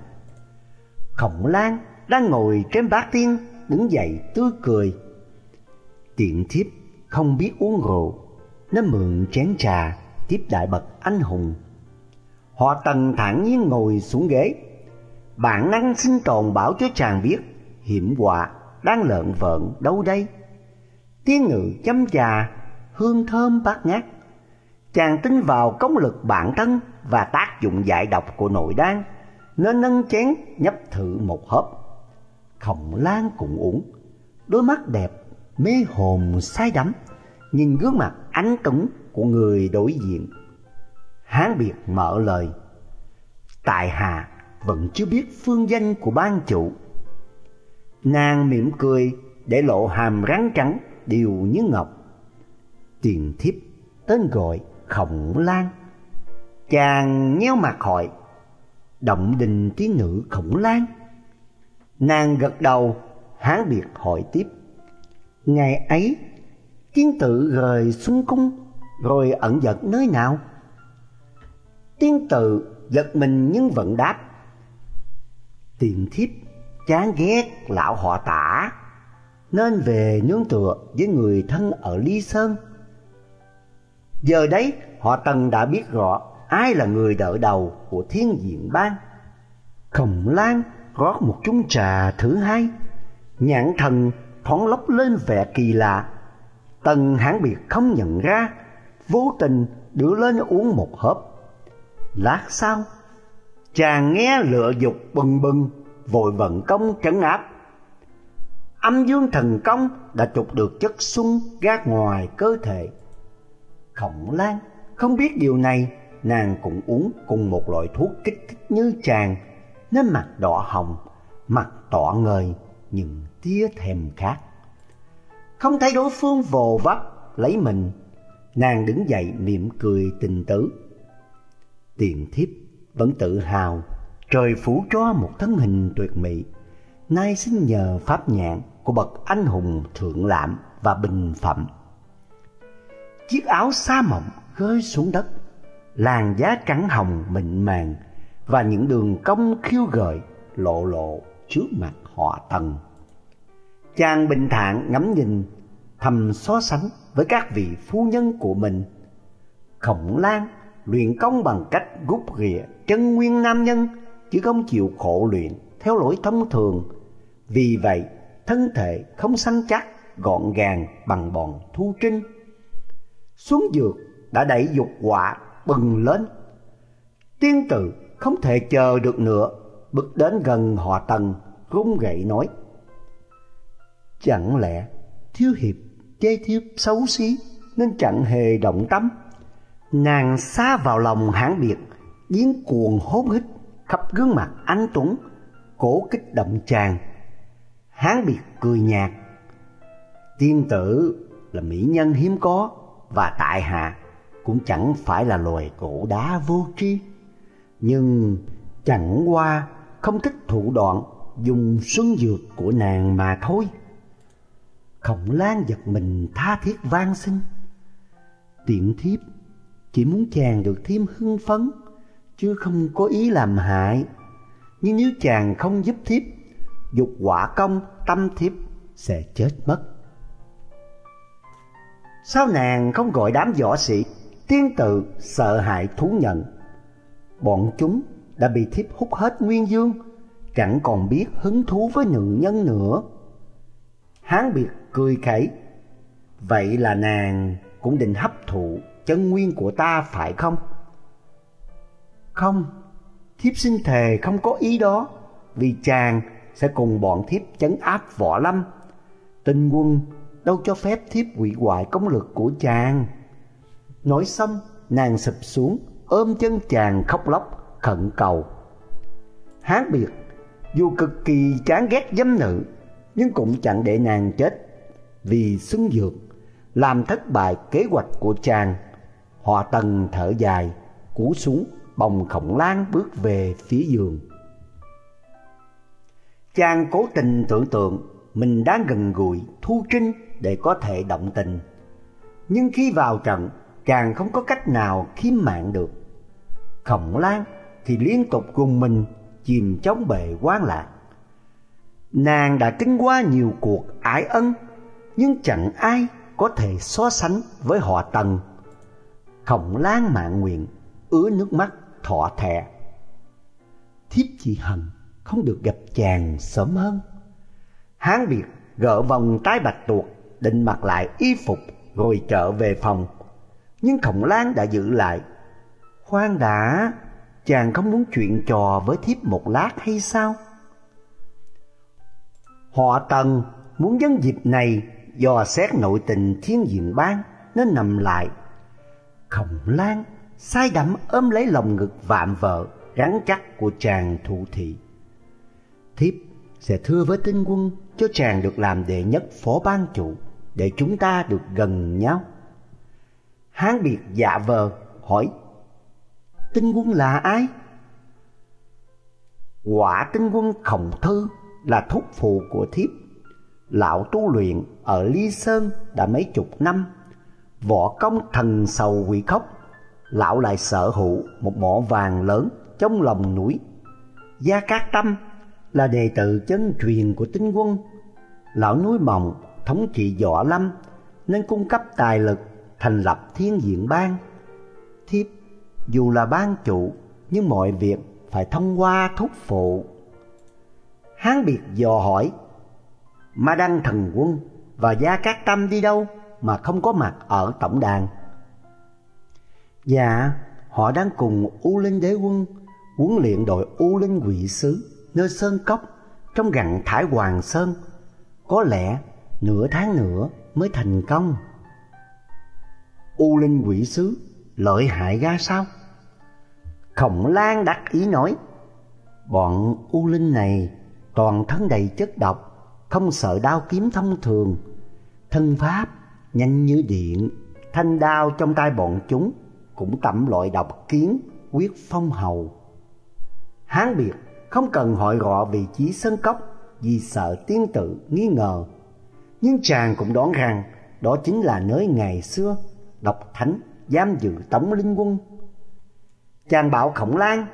B: Khổng lan đang ngồi trên bát tiên, đứng dậy tươi cười. Tiện thiếp không biết uống rượu nên mượn chén trà tiếp đại bậc anh hùng. Họ tần thản nhiên ngồi xuống ghế. Bản năng sinh tồn bảo cho chàng biết, hiểm họa đang lợn vợn đâu đây? Tiếng ngự chấm trà hương thơm bát ngát. Chàng tin vào công lực bản thân và tác dụng giải độc của nội đan, nên nâng chén nhấp thử một hớp khổng lan cũng uống đôi mắt đẹp, mê hồn say đắm, nhìn gương mặt anh tuấn của người đối diện. Hán biệt mở lời, tại hạ vẫn chưa biết phương danh của ban chủ. Nàng mỉm cười để lộ hàm rắn trắng đều như ngọc. Tiền thiếp tên gọi khổng lan chàng nheo mặt hỏi, động đình tiếng nữ khổng lan nàng gật đầu, hán biệt hỏi tiếp. Ngày ấy, tiên tự rời xuống cung, rồi ẩn giật nơi nào? Tiên tự giật mình nhưng vẫn đáp. Tiền thiếp, chán ghét lão họ tả, nên về nương tựa với người thân ở ly sơn. Giờ đấy họ tần đã biết rõ ai là người đỡ đầu của thiên diện ban khổng lan rót một chung trà thứ hai. Nhãn thần thoáng lốc lên vẻ kỳ lạ. Tần hãng biệt không nhận ra. Vô tình đưa lên uống một hớp. Lát sau, chàng nghe lựa dục bừng bừng, vội vận công trấn áp. Âm dương thần công đã trục được chất xuân ra ngoài cơ thể. Khổng lan không biết điều này, nàng cũng uống cùng một loại thuốc kích thích như chàng nên mặt đỏ hồng mặt tỏ ngời, nhưng tia thèm khát không thấy đối phương vồ vấp, lấy mình. Nàng đứng dậy mỉm cười tình tứ. Tiền thiếp vẫn tự hào, trời phủ cho một thân hình tuyệt mỹ. Nay xin nhờ pháp nhãn của bậc anh hùng thượng lạm và bình phẩm. Chiếc áo sa mỏng rơi xuống đất, làn giá trắng hồng mịn màng và những đường cong khiêu gợi, lộ lộ trước mặt họ tần chàng bình thản ngắm nhìn, thầm so sánh với các vị phu nhân của mình. Khổng lan luyện công bằng cách rút rìa chân nguyên nam nhân, chứ không chịu khổ luyện theo lối thông thường. Vì vậy, thân thể không săn chắc, gọn gàng bằng bọn thu trinh. Xuống dược đã đẩy dục quả bừng lên. Tiên tử không thể chờ được nữa, bước đến gần họ tần, run gậy nói. Chẳng lẽ thiếu hiệp chê thiếp xấu xí, nên chẳng hề động tâm? Nàng xa vào lòng hãng biệt giếng cuồng hốt hít khắp gương mặt anh tuấn, cổ kích động chàng. Hán biệt cười nhạt. Tiên tử là mỹ nhân hiếm có và tại hạ cũng chẳng phải là loài cổ đá vô tri nhưng chẳng qua không thích thủ đoạn dùng xuân dược của nàng mà thôi. Khổng lan giật mình tha thiết van xin. Tiện thiếp chỉ muốn chàng được thêm hưng phấn, chứ không có ý làm hại. Nhưng nếu chàng không giúp thiếp, dục quả công tâm thiếp sẽ chết mất. Sao nàng không gọi đám võ sĩ, Tiên tự sợ hại thú nhận? Bọn chúng đã bị thiếp hút hết nguyên dương Chẳng còn biết hứng thú với nữ nhân nữa. Hán biệt cười khẩy Vậy là nàng cũng định hấp thụ chân nguyên của ta phải không? Không, thiếp xin thề không có ý đó Vì chàng sẽ cùng bọn thiếp chấn áp võ lâm. Tinh quân đâu cho phép thiếp hủy hoại công lực của chàng. Nói xong nàng sụp xuống ôm chân chàng khóc lóc, khẩn cầu. Hán biệt, dù cực kỳ chán ghét dâm nữ, Nhưng cũng chẳng để nàng chết. Vì xuân dược, làm thất bại kế hoạch của chàng Họ tần thở dài, Cú xuống bồng khổng lan bước về phía giường. Chàng cố tình tưởng tượng Mình đang gần gũi, Thu Trinh để có thể động tình. Nhưng khi vào trận, Chàng không có cách nào khiêm mạng được. Khổng lan thì liên tục cùng mình Chìm trong bề quan lạc Nàng đã kinh qua nhiều cuộc ái ân Nhưng chẳng ai có thể so sánh với họ Tần. Khổng lan mạng nguyện, ứa nước mắt thọ thẻ. Thiếp chỉ Hằng không được gặp chàng sớm hơn. Hán Biệt gỡ vòng trái bạch tuộc, định mặc lại y phục rồi trở về phòng. Nhưng Khổng Lan đã giữ lại. Khoan đã, chàng không muốn chuyện trò với thiếp một lát hay sao? Họ Tần muốn nhân dịp này do xét nội tình thiên diện ban nên nằm lại. Khổng Lan sai đắm ôm lấy lòng ngực vạm vợ rắn chắc của chàng thụ thị. Thiếp sẽ thưa với tinh quân cho chàng được làm đệ nhất phó ban chủ để chúng ta được gần nhau. Hán biệt dạ vờ hỏi Tinh quân là ai? Quả tinh quân khổng thư là thúc phụ của thiếp. Lão tu luyện ở Ly Sơn đã mấy chục năm. Võ công thần sầu quỷ khóc. Lão lại sở hữu một mỏ vàng lớn trong lòng núi. Gia Cát Tâm là đệ tử chân truyền của tinh quân. Lão núi mộng thống trị võ lâm Nên cung cấp tài lực thành lập thiên diện bang. Thiếp dù là ban chủ Nhưng mọi việc phải thông qua thúc phụ Hán biệt dò hỏi Ma Đăng Thần Quân và Gia Cát Tâm đi đâu mà không có mặt ở tổng đàn? Dạ, họ đang cùng U Linh Đế Quân huấn luyện đội U Linh Quỷ Sứ nơi Sơn Cốc trong gặn Thái Hoàng Sơn. Có lẽ nửa tháng nữa mới thành công. U Linh Quỷ Sứ lợi hại ra sao? Khổng Lan đắc ý nói, bọn U Linh này toàn thân đầy chất độc, không sợ đao kiếm thông thường, thân pháp nhanh như điện, thanh đao trong tay bọn chúng cũng tẩm loại độc kiến quyết phong hầu. Hán biệt không cần hỏi rõ vị trí sân cốc vì sợ tiên tự nghi ngờ. Nhưng chàng cũng đoán rằng đó chính là nơi ngày xưa độc thánh giam giữ tổng linh quân. Chàng bảo khổng lan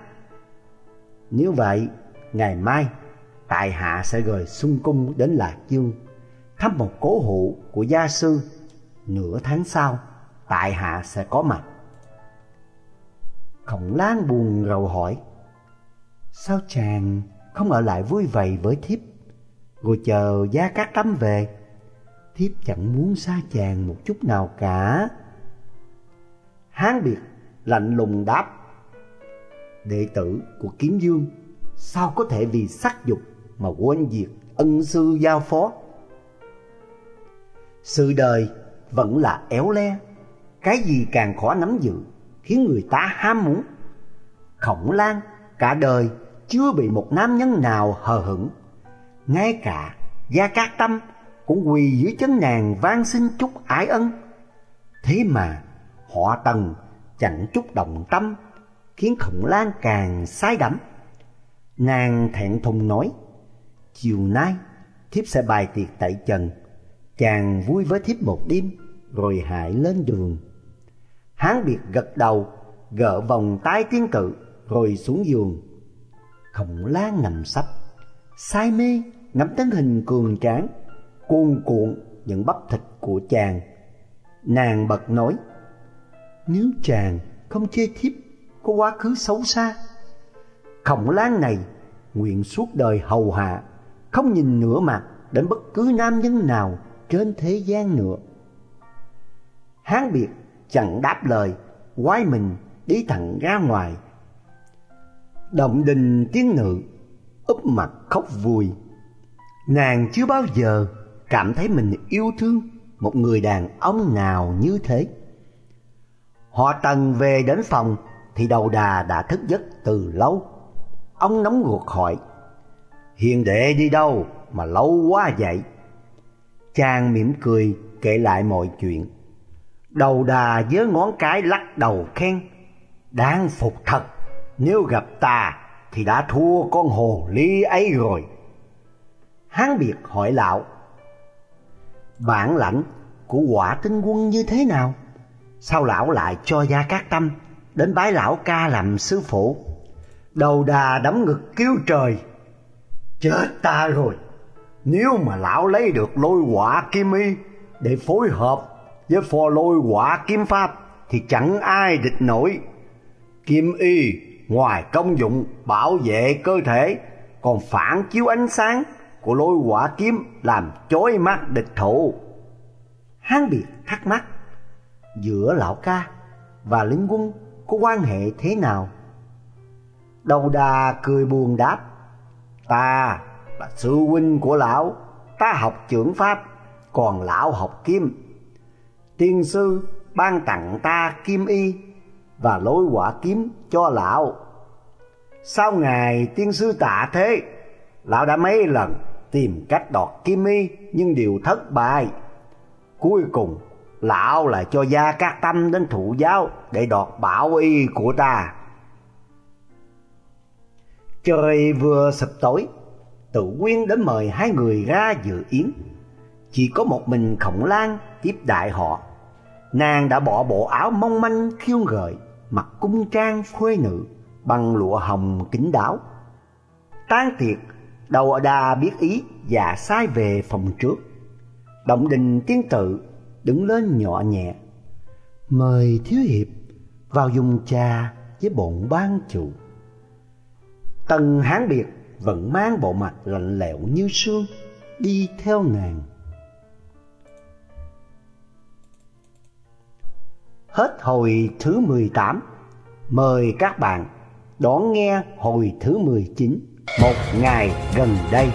B: Nếu vậy, ngày mai tại hạ sẽ gửi xung cung đến Lạc Dương thăm một cố hữu của gia sư. Nửa tháng sau, tại hạ sẽ có mặt. Khổng Lan buồn rầu hỏi, sao chàng không ở lại vui vầy với thiếp, rồi chờ gia cát tắm về? Thiếp chẳng muốn xa chàng một chút nào cả. Hán biệt lạnh lùng đáp, đệ tử của Kiếm Dương sao có thể vì sắc dục mà quên việc ân sư giao phó. Sự đời vẫn là éo le, cái gì càng khó nắm giữ, khiến người ta ham muốn. Khổng Lan cả đời chưa bị một nam nhân nào hờ hững, ngay cả Gia Cát Tâm cũng quỳ dưới chân nàng van xin chút ái ân. Thế mà họ Tần chẳng chút động tâm, khiến Khổng Lan càng sai đắm. Nàng thẹn thùng nói: Chiều nay thiếp sẽ bài tiệc tại trần Chàng vui với thiếp một đêm Rồi hãy lên đường. Hán biệt gật đầu Gỡ vòng tay tiên cự Rồi xuống giường. Khổng lan nằm sắp Say mê ngắm tấn hình cường tráng Cuồn cuộn những bắp thịt của chàng. Nàng bật nói nếu chàng không chê thiếp có quá khứ xấu xa, Khổng lan này nguyện suốt đời hầu hạ, Không nhìn nửa mặt đến bất cứ nam nhân nào trên thế gian nữa. Hán biệt chẳng đáp lời, Quái mình đi thẳng ra ngoài. Động đình tiếng nữ, úp mặt khóc vui Nàng chưa bao giờ cảm thấy mình yêu thương một người đàn ông nào như thế. Họ tần về đến phòng thì đầu đà đã thức giấc từ lâu. Ông nóng ruột hỏi, Hiền đệ đi đâu mà lâu quá vậy? Chàng mỉm cười kể lại mọi chuyện. Đầu đà với ngón cái lắc đầu khen, Đáng phục thật, nếu gặp ta thì đã thua con hồ ly ấy rồi. Hán biệt hỏi lão, Bản lãnh của quả tinh quân như thế nào? Sau lão lại cho Gia Cát Tâm đến bái lão ca làm sư phụ? Đầu đà đấm ngực kêu trời, chết ta rồi! Nếu mà lão lấy được lôi quả kim y để phối hợp với phò lôi quả kim pháp thì chẳng ai địch nổi. Kim y ngoài công dụng bảo vệ cơ thể còn phản chiếu ánh sáng của lôi quả kiếm làm chói mắt địch thủ. Hán Biệt thắc mắc giữa lão ca và lính quân có quan hệ thế nào? Đầu đà cười buồn đáp, Ta là sư huynh của lão, Ta học trưởng pháp, Còn lão học kim. Tiên sư ban tặng ta kim y Và lối quả kiếm cho lão. Sau ngày tiên sư tạ thế? Lão đã mấy lần tìm cách đọt kim y Nhưng đều thất bại. Cuối cùng lão lại cho Gia các Tâm đến thụ giáo để đọt bảo y của ta. Trời vừa sập tối, tự quyên đến mời hai người ra dự yến. Chỉ có một mình khổng lan tiếp đại họ. Nàng đã bỏ bộ áo mong manh khiêu gợi, mặc cung trang khuê nữ bằng lụa hồng kính đáo. Tan tiệc, đầu đà biết ý và sai về phòng trước. Động đình tiên tự đứng lên nhỏ nhẹ, Mời thiếu hiệp vào dùng trà với bọn ban chủ. Tần Hán Biệt vẫn mang bộ mặt lạnh lẽo như sương, đi theo nàng. Hết hồi thứ 18 Mời các bạn đón nghe hồi thứ 19 Một ngày gần đây.